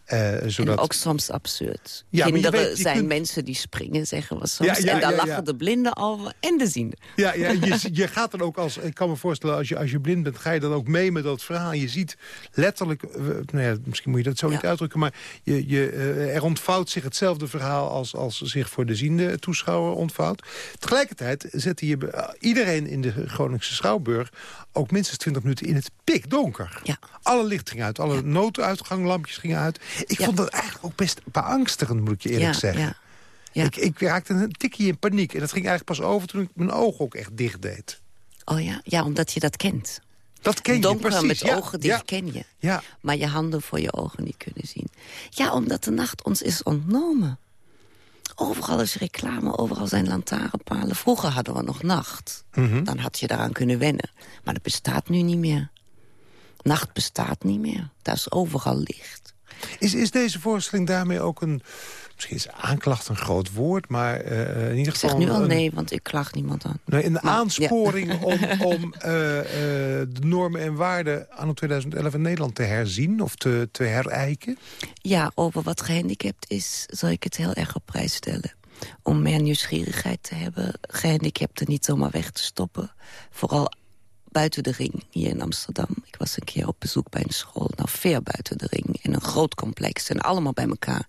Eh, zodat... En ook soms absurd. Ja, Kinderen weet, zijn kunt- mensen die springen, zeggen we soms. Ja, ja, en daar ja. lachen de blinden over en de zienden. Ja, ja je, je gaat dan ook als... Ik kan me voorstellen, als je, als je blind bent... ga je dan ook mee met dat verhaal. Je ziet letterlijk... eh, nou ja, misschien moet je dat zo niet uitdrukken... maar je, je, eh, er ontvouwt zich hetzelfde verhaal... Als, als zich voor de ziende toeschouwer ontvouwt. Tegelijkertijd zette je eh, iedereen in de Groningse Schouwburg... ook minstens 20 minuten in het pikdonker. Ja. Alle licht ging uit, alle nooduitganglampjes gingen uit. Ik Ja. vond dat eigenlijk ook best beangstigend, moet ik je eerlijk ja, zeggen. ja. Ja. Ik, ik raakte een tikje in paniek. En dat ging eigenlijk pas over toen ik mijn ogen ook echt dicht deed. Oh ja? ja, omdat je dat kent. Dat ken je Donker precies. met ja, ogen dicht ja, ken je. Ja, Maar je handen voor je ogen niet kunnen zien. Ja, omdat de nacht ons is ontnomen. Overal is reclame, overal zijn lantaarnpalen. Vroeger hadden we nog nacht. Mhm. Dan had je daaraan kunnen wennen. Maar dat bestaat nu niet meer. Nacht bestaat niet meer. Daar is overal licht. Is, is deze voorstelling daarmee ook een... Misschien is aanklacht een groot woord, maar eh, in ieder Ik zeg geval... nu al nee, want ik klaag niemand aan. nee, een Maar, aansporing om, om eh, eh, de normen en waarden anno 2011 in Nederland te herzien of te, te herijken? Ja, over wat gehandicapt is, zal ik het heel erg op prijs stellen. Om meer nieuwsgierigheid te hebben, gehandicapten niet zomaar weg te stoppen. Vooral buiten de ring hier in Amsterdam. Ik was een keer op bezoek bij een school, nou ver buiten de ring. In een groot complex en allemaal bij elkaar.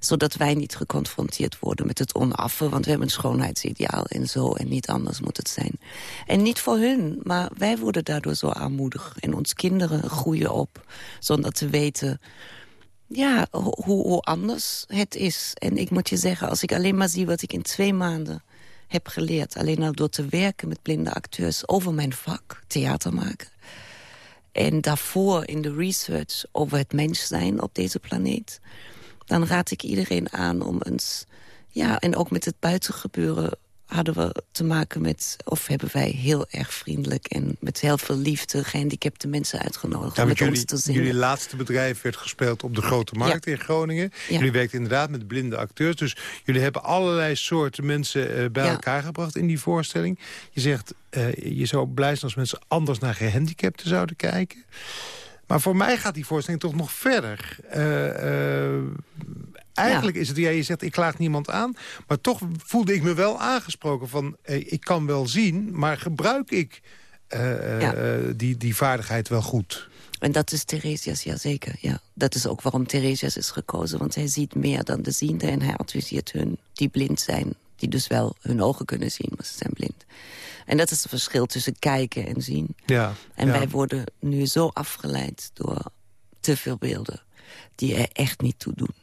Zodat wij niet geconfronteerd worden met het onaffe. Want we hebben een schoonheidsideaal en zo en niet anders moet het zijn. En niet voor hun, maar wij worden daardoor zo armoedig. En onze kinderen groeien op zonder te weten ja, ho- hoe, hoe anders het is. En ik moet je zeggen, als ik alleen maar zie wat ik in twee maanden heb geleerd... alleen al door te werken met blinde acteurs over mijn vak, theater maken... en daarvoor in de research over het mens zijn op deze planeet... dan raad ik iedereen aan om eens... Ja, en ook met het buitengebeuren hadden we te maken met... of hebben wij heel erg vriendelijk en met heel veel liefde... gehandicapte mensen uitgenodigd Ja, om met ons jullie, te zingen. jullie laatste bedrijf werd gespeeld op de Grote Markt in Groningen. Ja. Jullie werkten inderdaad met blinde acteurs. Dus jullie hebben allerlei soorten mensen eh, bij elkaar gebracht in die voorstelling. Je zegt, eh, je zou blij zijn als mensen anders naar gehandicapten zouden kijken. Maar voor mij gaat die voorstelling toch nog verder. Eh, eigenlijk is het, ja, je zegt ik klaag niemand aan. Maar toch voelde ik me wel aangesproken van... eh, ik kan wel zien, maar gebruik ik eh, eh, Ja. die, die vaardigheid wel goed? En dat is Theresias, ja zeker. Ja. Dat is ook waarom Theresias is gekozen. Want hij ziet meer dan de ziende en hij adviseert hun die blind zijn. Die dus wel hun ogen kunnen zien, maar ze zijn blind. En dat is het verschil tussen kijken en zien. Ja, En ja. wij worden nu zo afgeleid door te veel beelden... die er echt niet toe doen.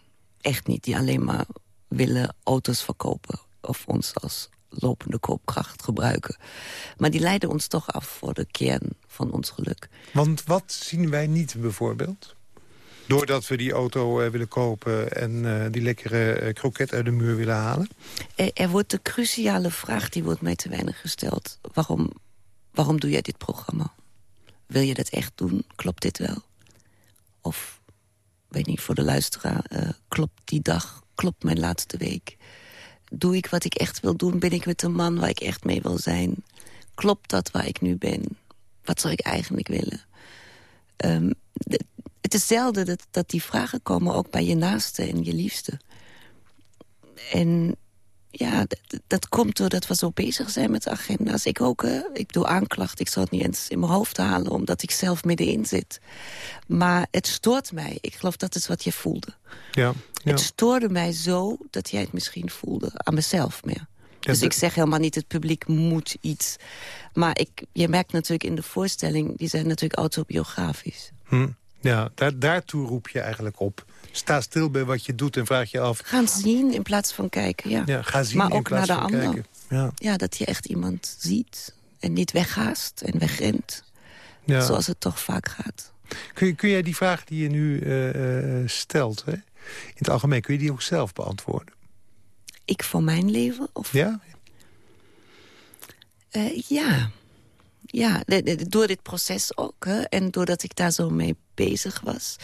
Echt niet, die alleen maar willen auto's verkopen... of ons als lopende koopkracht gebruiken. Maar die leiden ons toch af voor de kern van ons geluk. Want wat zien wij niet bijvoorbeeld? Doordat we die auto eh, willen kopen en eh, die lekkere eh, kroket uit de muur willen halen? Er, er wordt de cruciale vraag, die wordt mij te weinig gesteld. Waarom, waarom doe jij dit programma? Wil je dat echt doen? Klopt dit wel? Of, weet niet, voor de luisteraar... eh, klopt die dag, klopt mijn laatste week? Doe ik wat ik echt wil doen? Ben ik met een man waar ik echt mee wil zijn? Klopt dat waar ik nu ben? Wat zou ik eigenlijk willen? De- het is zelden dat, dat die vragen komen, ook bij je naaste en je liefste. En ja, dat komt doordat we zo bezig zijn met de agenda's. Ik ook, hè. ik doe aanklacht. Ik zou het niet eens in mijn hoofd halen, omdat ik zelf middenin zit. Maar het stoort mij. Ik geloof dat is wat je voelde. Ja, ja. Het stoorde mij zo dat jij het misschien voelde. Aan mezelf meer. Dus ik zeg helemaal niet, het publiek moet iets. Maar ik, je merkt natuurlijk in de voorstelling... die zijn natuurlijk autobiografisch. Hm. ja daar, daartoe roep je eigenlijk op. Sta stil bij wat je doet en vraag je af... Gaan zien in plaats van kijken, ja. Ja, ga zien maar in ook plaats naar de van ander. kijken. Ja, Ja, dat je echt iemand ziet en niet weghaast en wegrent. ja. Zoals het toch vaak gaat. Kun, kun jij die vraag die je nu eh, eh, stelt, hè? in het algemeen, kun je die ook zelf beantwoorden? Ik voor mijn leven? Of, Ja? Eh, ja. Ja, de- de- door dit proces ook. Hè, en doordat ik daar zo mee bezig was...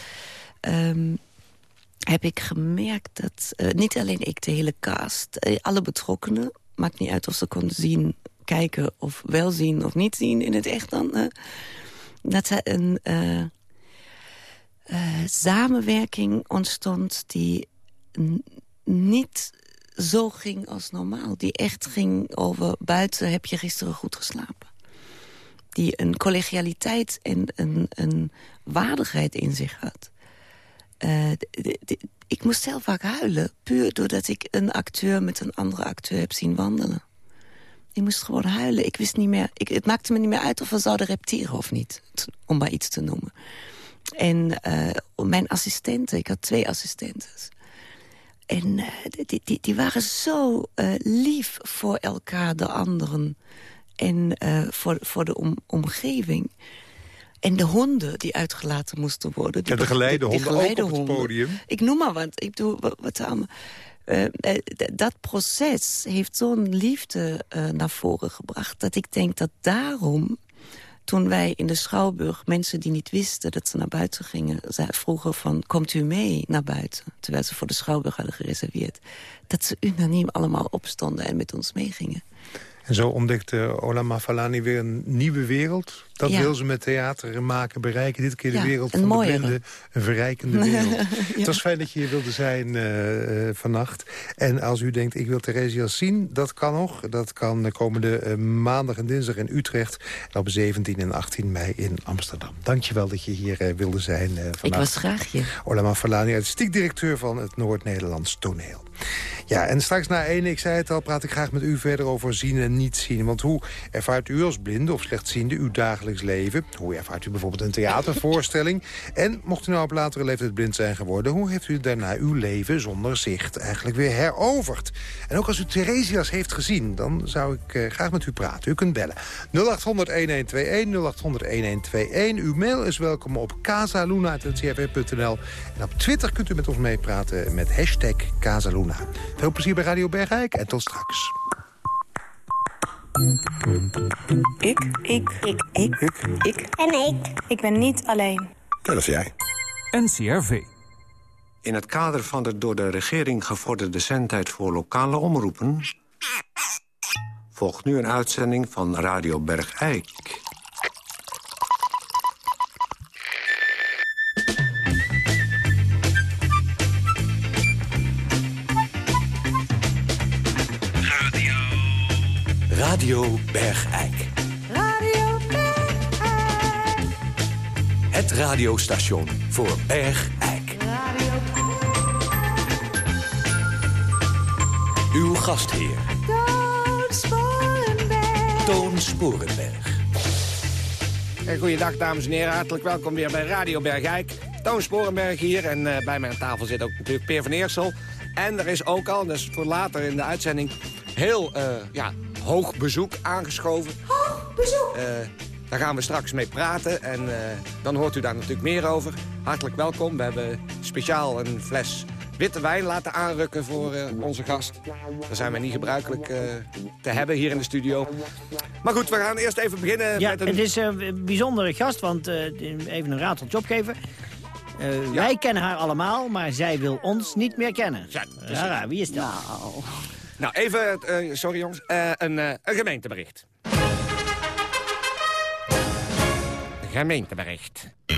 ehm, heb ik gemerkt dat eh, niet alleen ik, de hele cast... eh, alle betrokkenen, maakt niet uit of ze konden zien, kijken... of wel zien of niet zien in het echt dan... eh, dat er een samenwerking ontstond die niet zo ging als normaal. Die echt ging over buiten heb je gisteren goed geslapen. Die een collegialiteit en een, een waardigheid in zich had. Eh, ik moest zelf vaak huilen, puur doordat ik een acteur met een andere acteur heb zien wandelen. Ik moest gewoon huilen. Ik wist niet meer. Ik, het maakte me niet meer uit of we zouden repteren of niet. Om maar iets te noemen. En eh, mijn assistenten, ik had twee assistentes. En eh, die, die, die waren zo lief voor elkaar, de anderen. En voor, voor de om, omgeving. En de honden die uitgelaten moesten worden. Die Ja, de geleidehonden die ook op het podium. Ik noem maar wat. Ik doe wat, wat allemaal. Eh, eh, dat proces heeft zo'n liefde eh, naar voren gebracht... dat ik denk dat daarom, toen wij in de Schouwburg... mensen die niet wisten dat ze naar buiten gingen... vroegen van, komt u mee naar buiten? Terwijl ze voor de Schouwburg hadden gereserveerd. Dat ze unaniem allemaal opstonden en met ons meegingen. En zo ontdekte Ola Mafalani weer een nieuwe wereld. Dat Ja. wil ze met theater maken bereiken. Dit keer de Ja, wereld van de blinden. Een verrijkende wereld. Het was fijn dat je hier wilde zijn eh, eh, vannacht. En als u denkt, ik wil Theresias zien, dat kan nog. Dat kan de komende eh, maandag en dinsdag in Utrecht. En op 17 en 18 mei in Amsterdam. Dankjewel dat je hier wilde zijn vannacht. Ik was graag hier. Orlama Falani, artistiek directeur van het Noord-Nederlands Toneel. Ja, en straks na één, ik zei het al, praat ik graag met u verder over zien en niet zien. Want hoe ervaart u als blinde of slechtziende uw dagelijks leven? Hoe ervaart u bijvoorbeeld een theatervoorstelling? En mocht u nou op latere leeftijd blind zijn geworden... hoe heeft u daarna uw leven zonder zicht eigenlijk weer heroverd? En ook als u Theresias heeft gezien, dan zou ik eh, graag met u praten. U kunt bellen 0800-1121, 0800-1121. Uw mail is welkom op casaluna.ncrv.nl. En op Twitter kunt u met ons meepraten met hashtag Casaluna. Veel plezier bij Radio Bergijk en tot straks. Ik, ik, ik, ik, ik, En ik. ik ben niet alleen. Dat is jij. NCRV. In het kader van de door de regering gevorderde zendtijd voor lokale omroepen... volgt nu een uitzending van Radio Bergijk. Radio Bergijk. Radio Het radiostation voor Bergijk. Uw gastheer, Toon Sporenberg. Eh, Goeiedag dames en heren, hartelijk welkom weer bij Radio Bergijk. Toon Sporenberg hier en eh, bij mij aan tafel zit ook natuurlijk Peer van Eersel. En er is ook al, dus voor later in de uitzending, heel eh, ja, hoog bezoek aangeschoven. Hoog bezoek. Eh, daar gaan we straks mee praten en eh, dan hoort u daar natuurlijk meer over. Hartelijk welkom. We hebben speciaal een fles witte wijn laten aanrukken voor eh, onze gast. Dat zijn wij niet gebruikelijk eh, te hebben hier in de studio. Maar goed, we gaan eerst even beginnen Ja, met een... het is een bijzondere gast, want eh, even een rateltje opgeven. Eh, Wij kennen haar allemaal, maar zij wil ons niet meer kennen. Ja. Rara, wie is dat? Nou, even, eh, sorry jongens, Eh, een, eh, een gemeentebericht. Gemeentebericht. Dat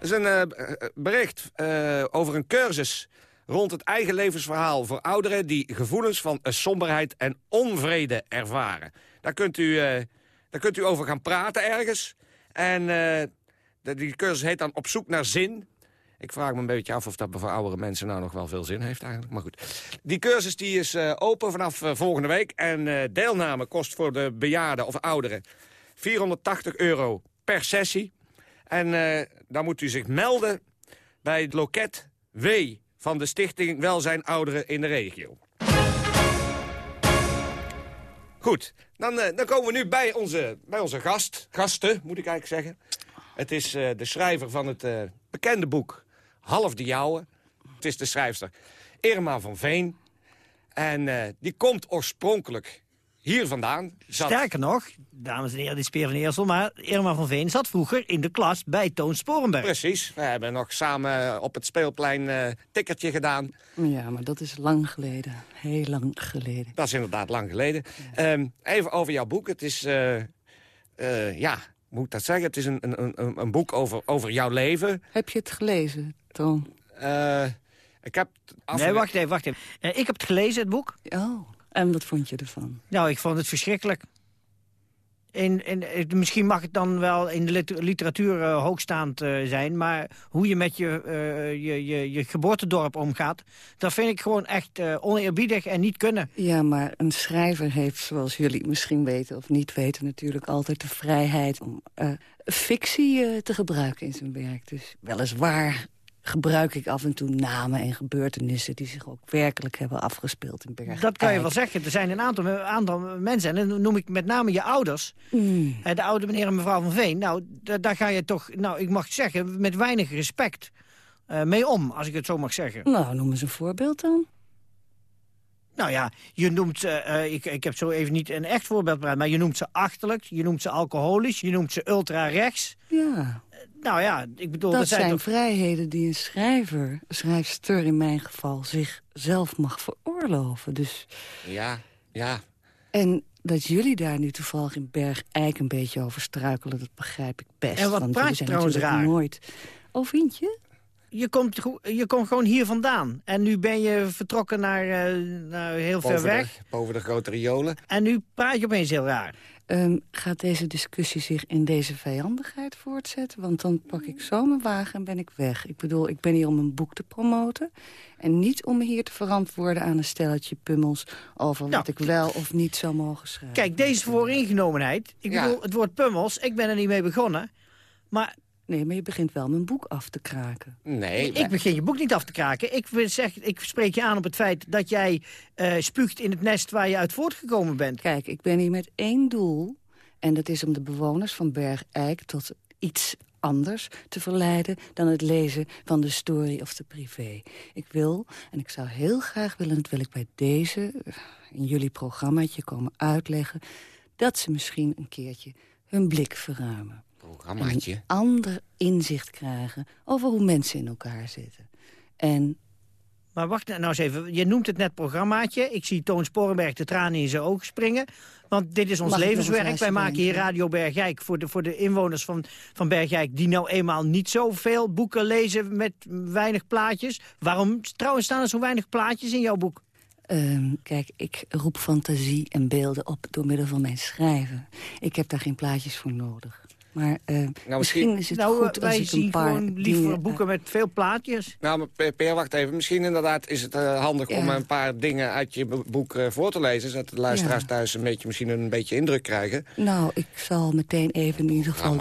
is een eh, eh, bericht eh, over een cursus rond het eigen levensverhaal voor ouderen... die gevoelens van eh, somberheid en onvrede ervaren. Daar kunt u, eh, daar kunt u over gaan praten ergens. En eh, die cursus heet dan Op zoek naar zin. Ik vraag me een beetje af of dat voor oudere mensen nou nog wel veel zin heeft eigenlijk. Maar goed. Die cursus die is eh, open vanaf eh, volgende week. En eh, deelname kost voor de bejaarden of ouderen 480 euro per sessie. En dan moet u zich melden bij het loket W van de Stichting Welzijn Ouderen in de regio. Goed, dan, dan komen we nu bij onze, bij onze gast. Gasten, moet ik eigenlijk zeggen. Het is de schrijver van het bekende boek Half de Jouwe. Het is de schrijfster Irma van Veen. En eh, die komt oorspronkelijk hier vandaan. Zat- Sterker nog, dames en heren, dit is Peer van Eersel... maar Irma van Veen zat vroeger in de klas bij Toon Sporenberg. Precies, we hebben nog samen op het speelplein eh tikkertje gedaan. Ja, maar dat is lang geleden. Heel lang geleden. Dat is inderdaad lang geleden. Ehm, even over jouw boek. Het is, eh, eh, ja, moet ik dat zeggen? Het is een, een, een, een boek over, over jouw leven. Heb je het gelezen, Toon? Eh, ik heb... Nee, wacht even, wacht even. Eh, ik heb het gelezen, het boek. Oh, en wat vond je ervan? Nou, ik vond het verschrikkelijk. In, misschien mag het dan wel in de liter- literatuur eh, hoogstaand eh, zijn... maar hoe je met je, eh, je, je, je geboortedorp omgaat... dat vind ik gewoon echt oneerbiedig en niet kunnen. Ja, maar een schrijver heeft, zoals jullie misschien weten of niet weten... natuurlijk altijd de vrijheid om fictie te gebruiken in zijn werk. Dus weliswaar gebruik ik af en toe namen en gebeurtenissen... die zich ook werkelijk hebben afgespeeld in Bergen. Dat kan je wel zeggen. Er zijn een aantal, aantal mensen, en dan noem ik met name je ouders... Mm. De oude meneer en mevrouw van Veen. Nou, da- daar ga je toch, nou, ik mag zeggen, met weinig respect eh, mee om, als ik het zo mag zeggen. Nou, noem eens een voorbeeld dan. Nou ja, je noemt eh, ik, ik heb zo even niet een echt voorbeeld, paraat, maar je noemt ze achterlijk, je noemt ze alcoholisch, je noemt ze ultra-rechts. Ja, Nou ja, ik bedoel, dat dat zijn toch... vrijheden die een schrijver, schrijfster in mijn geval... zichzelf mag veroorloven. Dus, Ja, ja. en dat jullie daar nu toevallig in Bergijk een beetje over struikelen, dat begrijp ik best. En wat want praat jullie je zijn trouwens raar? nooit. Oh, vind je? Je komt, je komt gewoon hier vandaan. En nu ben je vertrokken naar, eh, naar heel ver weg. de, boven de grote riolen. En nu praat je opeens heel raar. Ehm, gaat deze discussie zich in deze vijandigheid voortzetten? Want dan pak ik zo mijn wagen en ben ik weg. Ik bedoel, ik ben hier om een boek te promoten... en niet om me hier te verantwoorden aan een stelletje pummels... over wat ik wel of niet zou mogen schrijven. Kijk, deze vooringenomenheid. Ik Ja. bedoel, het woord pummels, ik ben er niet mee begonnen. Maar... Nee, maar je begint wel mijn boek af te kraken. Nee, Ik begin je boek niet af te kraken. Ik, wil zeg, ik spreek je aan op het feit dat jij eh, spuugt in het nest waar je uit voortgekomen bent. Kijk, ik ben hier met één doel... en dat is om de bewoners van Bergijk tot iets anders te verleiden... dan het lezen van de story of de privé. Ik wil, en ik zou heel graag willen... dat wil ik bij deze, eh, in jullie programmaatje komen uitleggen... dat ze misschien een keertje hun blik verruimen. Programmaatje. een ander inzicht krijgen over hoe mensen in elkaar zitten. En Maar wacht nou eens even, je noemt het net programmaatje. Ik zie Toon Sporenberg de tranen in zijn ogen springen. Want dit is ons Mag levenswerk. Wij maken hier? Radio Bergijk voor de, voor de inwoners van, van Bergijk... die nou eenmaal niet zoveel boeken lezen met weinig plaatjes. Waarom trouwens staan er zo weinig plaatjes in jouw boek? Ehm, kijk, ik roep fantasie en beelden op door middel van mijn schrijven. Ik heb daar geen plaatjes voor nodig. Maar eh, misschien, is het nou, goed als ik een paar gewoon liever dingen... boeken met veel plaatjes. Nou, maar Pe- Peer, wacht even. Misschien inderdaad is het eh, handig om een paar dingen uit je bo- boek eh, voor te lezen. Zodat de luisteraars Ja. thuis een beetje, misschien een beetje indruk krijgen. Nou, ik zal meteen even in ieder geval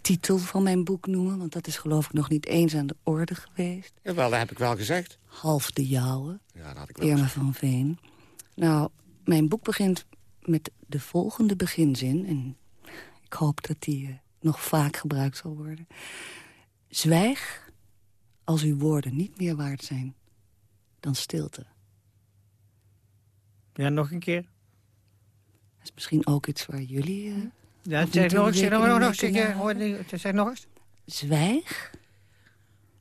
titel van mijn boek noemen... want dat is geloof ik nog niet eens aan de orde geweest. Jawel, dat heb ik wel gezegd. Half de jouwe, Ja, dat had ik wel Irma van Veen. Nou, mijn boek begint met de volgende beginzin... en ik hoop dat die eh, nog vaak gebruikt zal worden. Zwijg als uw woorden niet meer waard zijn dan stilte. Ja, nog een keer. Dat is misschien ook iets waar jullie... eh, Ja, zeg nog zeg nog, nog, zeg, zeg nog eens. Zwijg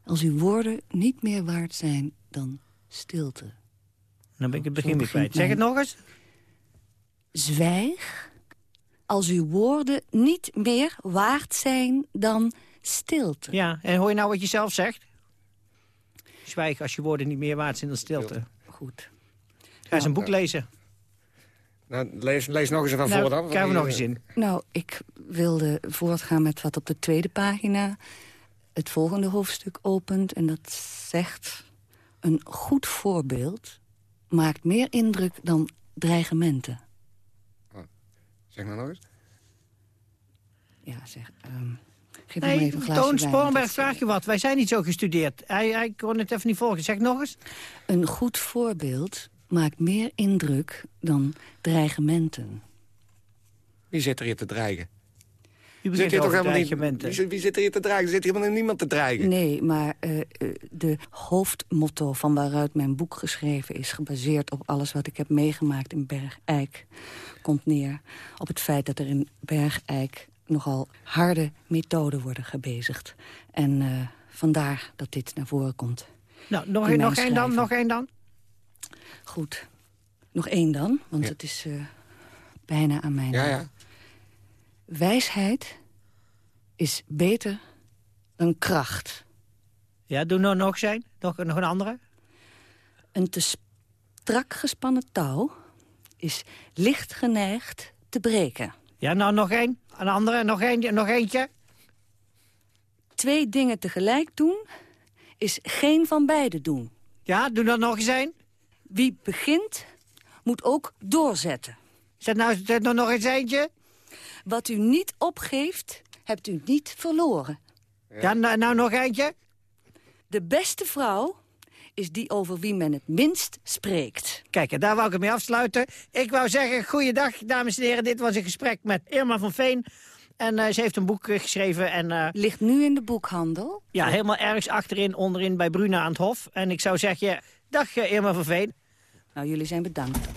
als uw woorden niet meer waard zijn dan stilte. Dan ben ik het begin weer kwijt. Zeg het nog eens. Zwijg als uw woorden niet meer waard zijn dan stilte. Ja, en hoor je nou wat je zelf zegt? Zwijg als je woorden niet meer waard zijn dan stilte. Goed. Ga eens een boek lezen. Nou, lees, lees nog eens even Nou, voor dan. krijgen we nog eens in. Nou, ik wilde voortgaan met wat op de tweede pagina het volgende hoofdstuk opent. En dat zegt, een goed voorbeeld maakt meer indruk dan dreigementen. Zeg maar nog eens. Ja, zeg, ehm geef me Nee, even een glaasje Toon het- vraag je wat. Wij zijn niet zo gestudeerd. Hij, hij kon het even niet volgen. Zeg nog eens. Een goed voorbeeld maakt meer indruk dan dreigementen. Wie zit er hier te dreigen? U Zit begint hier toch helemaal niet, wie, zit- wie zit er hier te dreigen? Er zit helemaal niemand te dreigen. Nee, maar eh, eh, de hoofdmotto van waaruit mijn boek geschreven is... gebaseerd op alles wat ik heb meegemaakt in Bergijk... komt neer op het feit dat er in Bergijk nogal harde methoden worden gebezigd. En eh, vandaar dat dit naar voren komt. Nou, nog, een, één dan, nog één dan. Goed. Nog één dan, want Ja. het is eh, bijna aan mijn... Ja, ja. Wijsheid is beter dan kracht. Ja, doe nog, nog zijn. Nog, nog een andere. Een te strak gespannen touw is licht geneigd te breken. Ja, nou nog één. Een andere, nog, één, nog eentje. Twee dingen tegelijk doen is geen van beide doen. Ja, doe dat nog eens een. Wie begint, moet ook doorzetten. Zet nou zet nou nog eens eentje. Wat u niet opgeeft, hebt u niet verloren. Ja, nou, nou nog eentje. De beste vrouw is die over wie men het minst spreekt. Kijk, daar wou ik mee afsluiten. Ik wou zeggen, goeiedag, dames en heren. Dit was een gesprek met Irma van Veen. En eh, ze heeft een boek eh, geschreven. En eh, Ligt nu in de boekhandel. ja, helemaal ergens achterin, onderin bij Bruna aan het Hof. En ik zou zeggen, dag Irma van Veen. Nou, jullie zijn bedankt.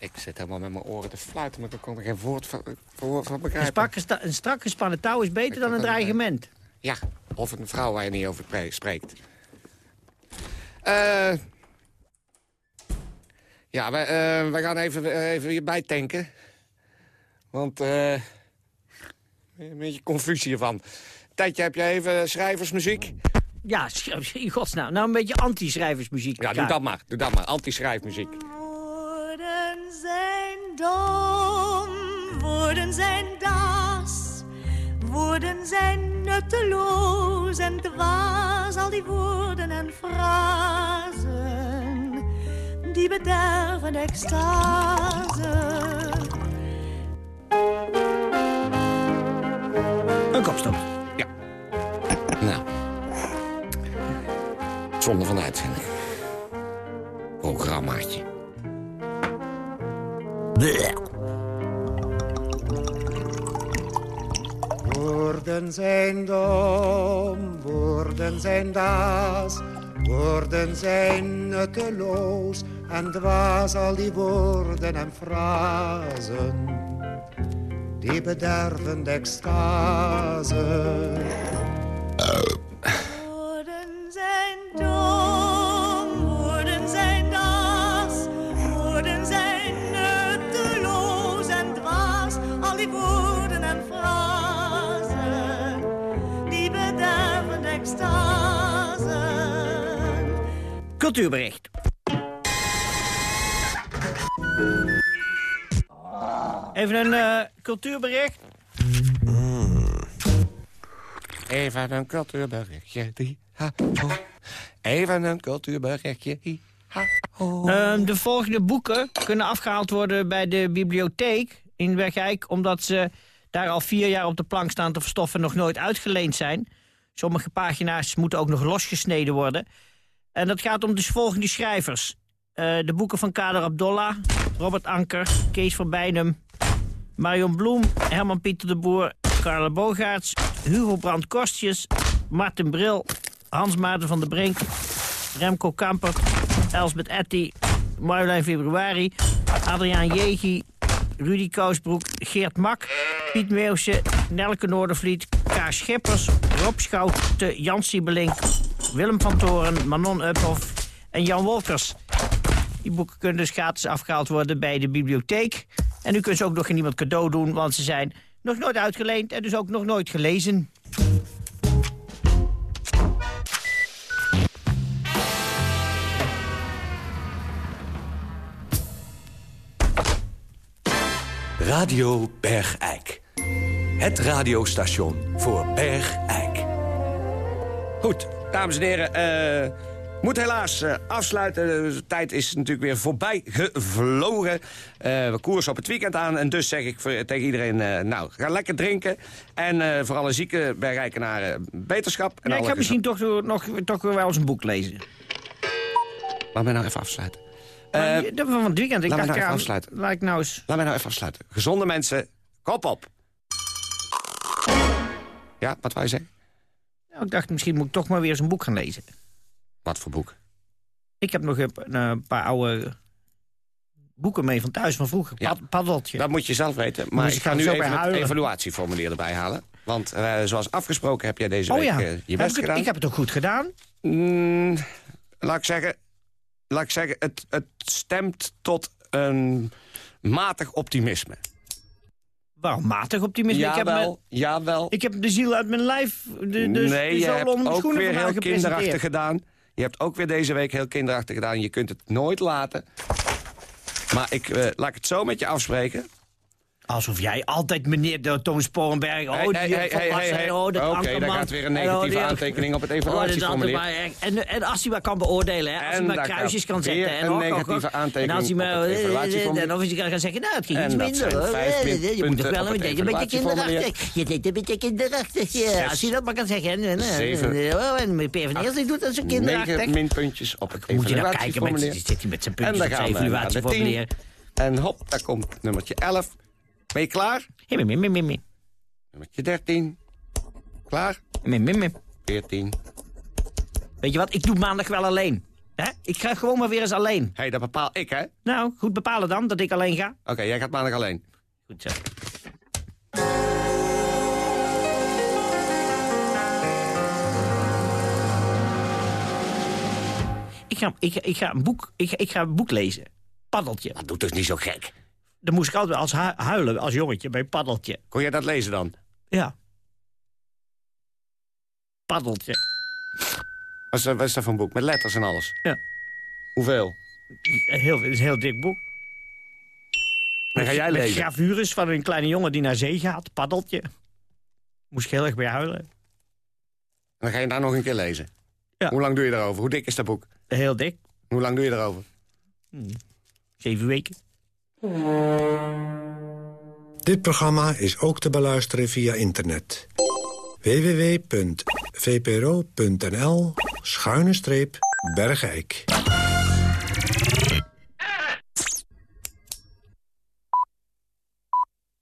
Ik zit helemaal met mijn oren te fluiten, maar ik kon er geen woord van, woord van Een, begrijpen. een strak gespannen touw is beter Ik dan een het dreigement. Ja, of een vrouw waar je niet over pre- spreekt. Eh, Ja, wij, eh, wij gaan even, even je bijtanken. Want eh een beetje confusie hiervan. Tijdje, heb jij even schrijversmuziek? Ja, in godsnaam. Nou, een beetje anti-schrijversmuziek. Ja, doe dat maar. Doe dat maar. Anti-schrijfmuziek. Zijn dom, woorden zijn das. Woorden zijn nutteloos en dwaas. Al die woorden en frazen, die bederven extase. Een kopstop. Ja. Nou. Zonde van de uitzending. Programmaatje. Woorden zijn dom, woorden zijn daas. Woorden zijn nutteloos en dwaas al die woorden en frazen. Die bederven de extase. Cultuurbericht. Even een eh, cultuurbericht. Even een cultuurberichtje. die, ha, ho. Even een cultuurberichtje. die, ha, ho. Ehm, de volgende boeken kunnen afgehaald worden bij de bibliotheek in Wegijk... omdat ze daar al vier jaar op de plank staan te verstoffen... en nog nooit uitgeleend zijn. Sommige pagina's moeten ook nog losgesneden worden. En dat gaat om de volgende schrijvers. Eh, de boeken van Kader Abdollah, Robert Anker, Kees van. Marion Bloem, Herman Pieter de Boer, Carla Bogaerts... Hugo Brandt Kostjes, Martin Bril, Hans Maarten van der Brink... Remco Kamper, Elsbeth Etty, Marjolein Februari, Adriaan Jegi, Rudy Kousbroek, Geert Mak, Piet Meeuwse, Nelke Noordervliet, K. Schippers, Rob Schouten, Jan Siebelink, Willem van Toren, Manon Uphoff en Jan Wolkers. Die boeken kunnen dus gratis afgehaald worden bij de bibliotheek. En u kunt ze ook nog aan iemand cadeau doen, want ze zijn nog nooit uitgeleend en dus ook nog nooit gelezen. Radio Bergijk. Het radiostation voor Bergijk. Goed, dames en heren. eh moet helaas eh, afsluiten. De tijd is natuurlijk weer voorbij gevlogen. Eh, we koersen op het weekend aan. En dus zeg ik voor- tegen iedereen, nou, ga lekker drinken. En voor alle zieke bergrijkenaren beterschap. En Ja, ik ga misschien toch, nog, toch wel eens een boek lezen. Laat mij nou even afsluiten. Maar dat van het weekend. Ik laat dacht, nou even afsluiten. laat ik nou eens... Laat mij nou even afsluiten. Gezonde mensen, kop op. Ja, wat je zeggen? Nou, ik dacht, misschien moet ik toch maar weer eens een boek gaan lezen. Wat voor boek? Ik heb nog een, een paar oude boeken mee van thuis, van vroeger. Pad, paddeltje. Dat moet je zelf weten. Maar Dus ik ga nu even huilen. evaluatieformulier erbij halen. Want eh, zoals afgesproken heb jij deze Oh week ja, eh, je best ik, het, gedaan. ik heb het ook goed gedaan. Mm, laat ik zeggen, laat ik zeggen het, het stemt tot een matig optimisme. Waarom matig optimisme? ik, heb Jawel, me- jawel. ik heb de ziel uit mijn lijf, de, de, nee, je hebt ook weer heel kinderachtig gedaan. Je hebt ook weer deze week heel kinderachtig gedaan. Je kunt het nooit laten. Maar ik, eh, laat ik het zo met je afspreken. Alsof jij altijd meneer de Toon Sporenberg... Oh, die hey, hey, hey, hey. oh, dat Oké, daar gaat weer een En, negatieve oh, aantekening op het evaluatieformulier. maar- En, en als hij maar kan beoordelen, hè, als En hij maar kruisjes kan zetten. En, een ook- negatieve ook- aantekening En als hij op maar... het eh, evaluatieformulier. En of hij kan zeggen, nou, het ging En iets minder. hoor. Eh, Je moet toch wel een het beetje, een beetje evaluatieformulier. kinderachtig. Je deed een beetje kinderachtig. ja, Als hij dat maar kan zeggen. En, en, en, en PvdA die doet dat zo kinderachtig. Negen minpuntjes op het Moet je nou kijken, met, evaluatieformulier. zit hij met zijn En puntjes op zijn de evaluatieformulier. 10. En hop, daar komt nummertje 11. Ben je klaar? Mim, mim, mim, mim, mim. Nummertje 13. Klaar? Mim, mim, mim. 14. Weet je wat, ik doe maandag wel alleen. Hè? Ik ga gewoon maar weer eens alleen. Hé, hey, dat bepaal ik, hè? Oké, Nou, goed bepalen dan, dat ik alleen ga. jij gaat maandag alleen. Goed zo. Ik ga, ik, ik, ga een boek, ik, ik ga een boek lezen. Paddeltje. Dat doet dus niet zo gek. Dan moest ik altijd als hu- huilen als jongetje bij Paddeltje. Kon jij dat lezen dan? Ja. Paddeltje. Wat is, dat- wat is dat voor een boek? Met letters en alles? Ja. Hoeveel? Heel, het is een heel dik boek. Dan ga jij Met lezen. gravures van een kleine jongen die naar zee gaat. Paddeltje. Moest ik heel erg bij huilen. En dan ga je daar nog een keer lezen. Ja. Hoe lang doe je erover? Hoe dik is dat boek? Heel dik. Hoe lang doe je erover? Zeven weken. Dit programma is ook te beluisteren via internet. www.vpro.nl schuine streep Bergijk.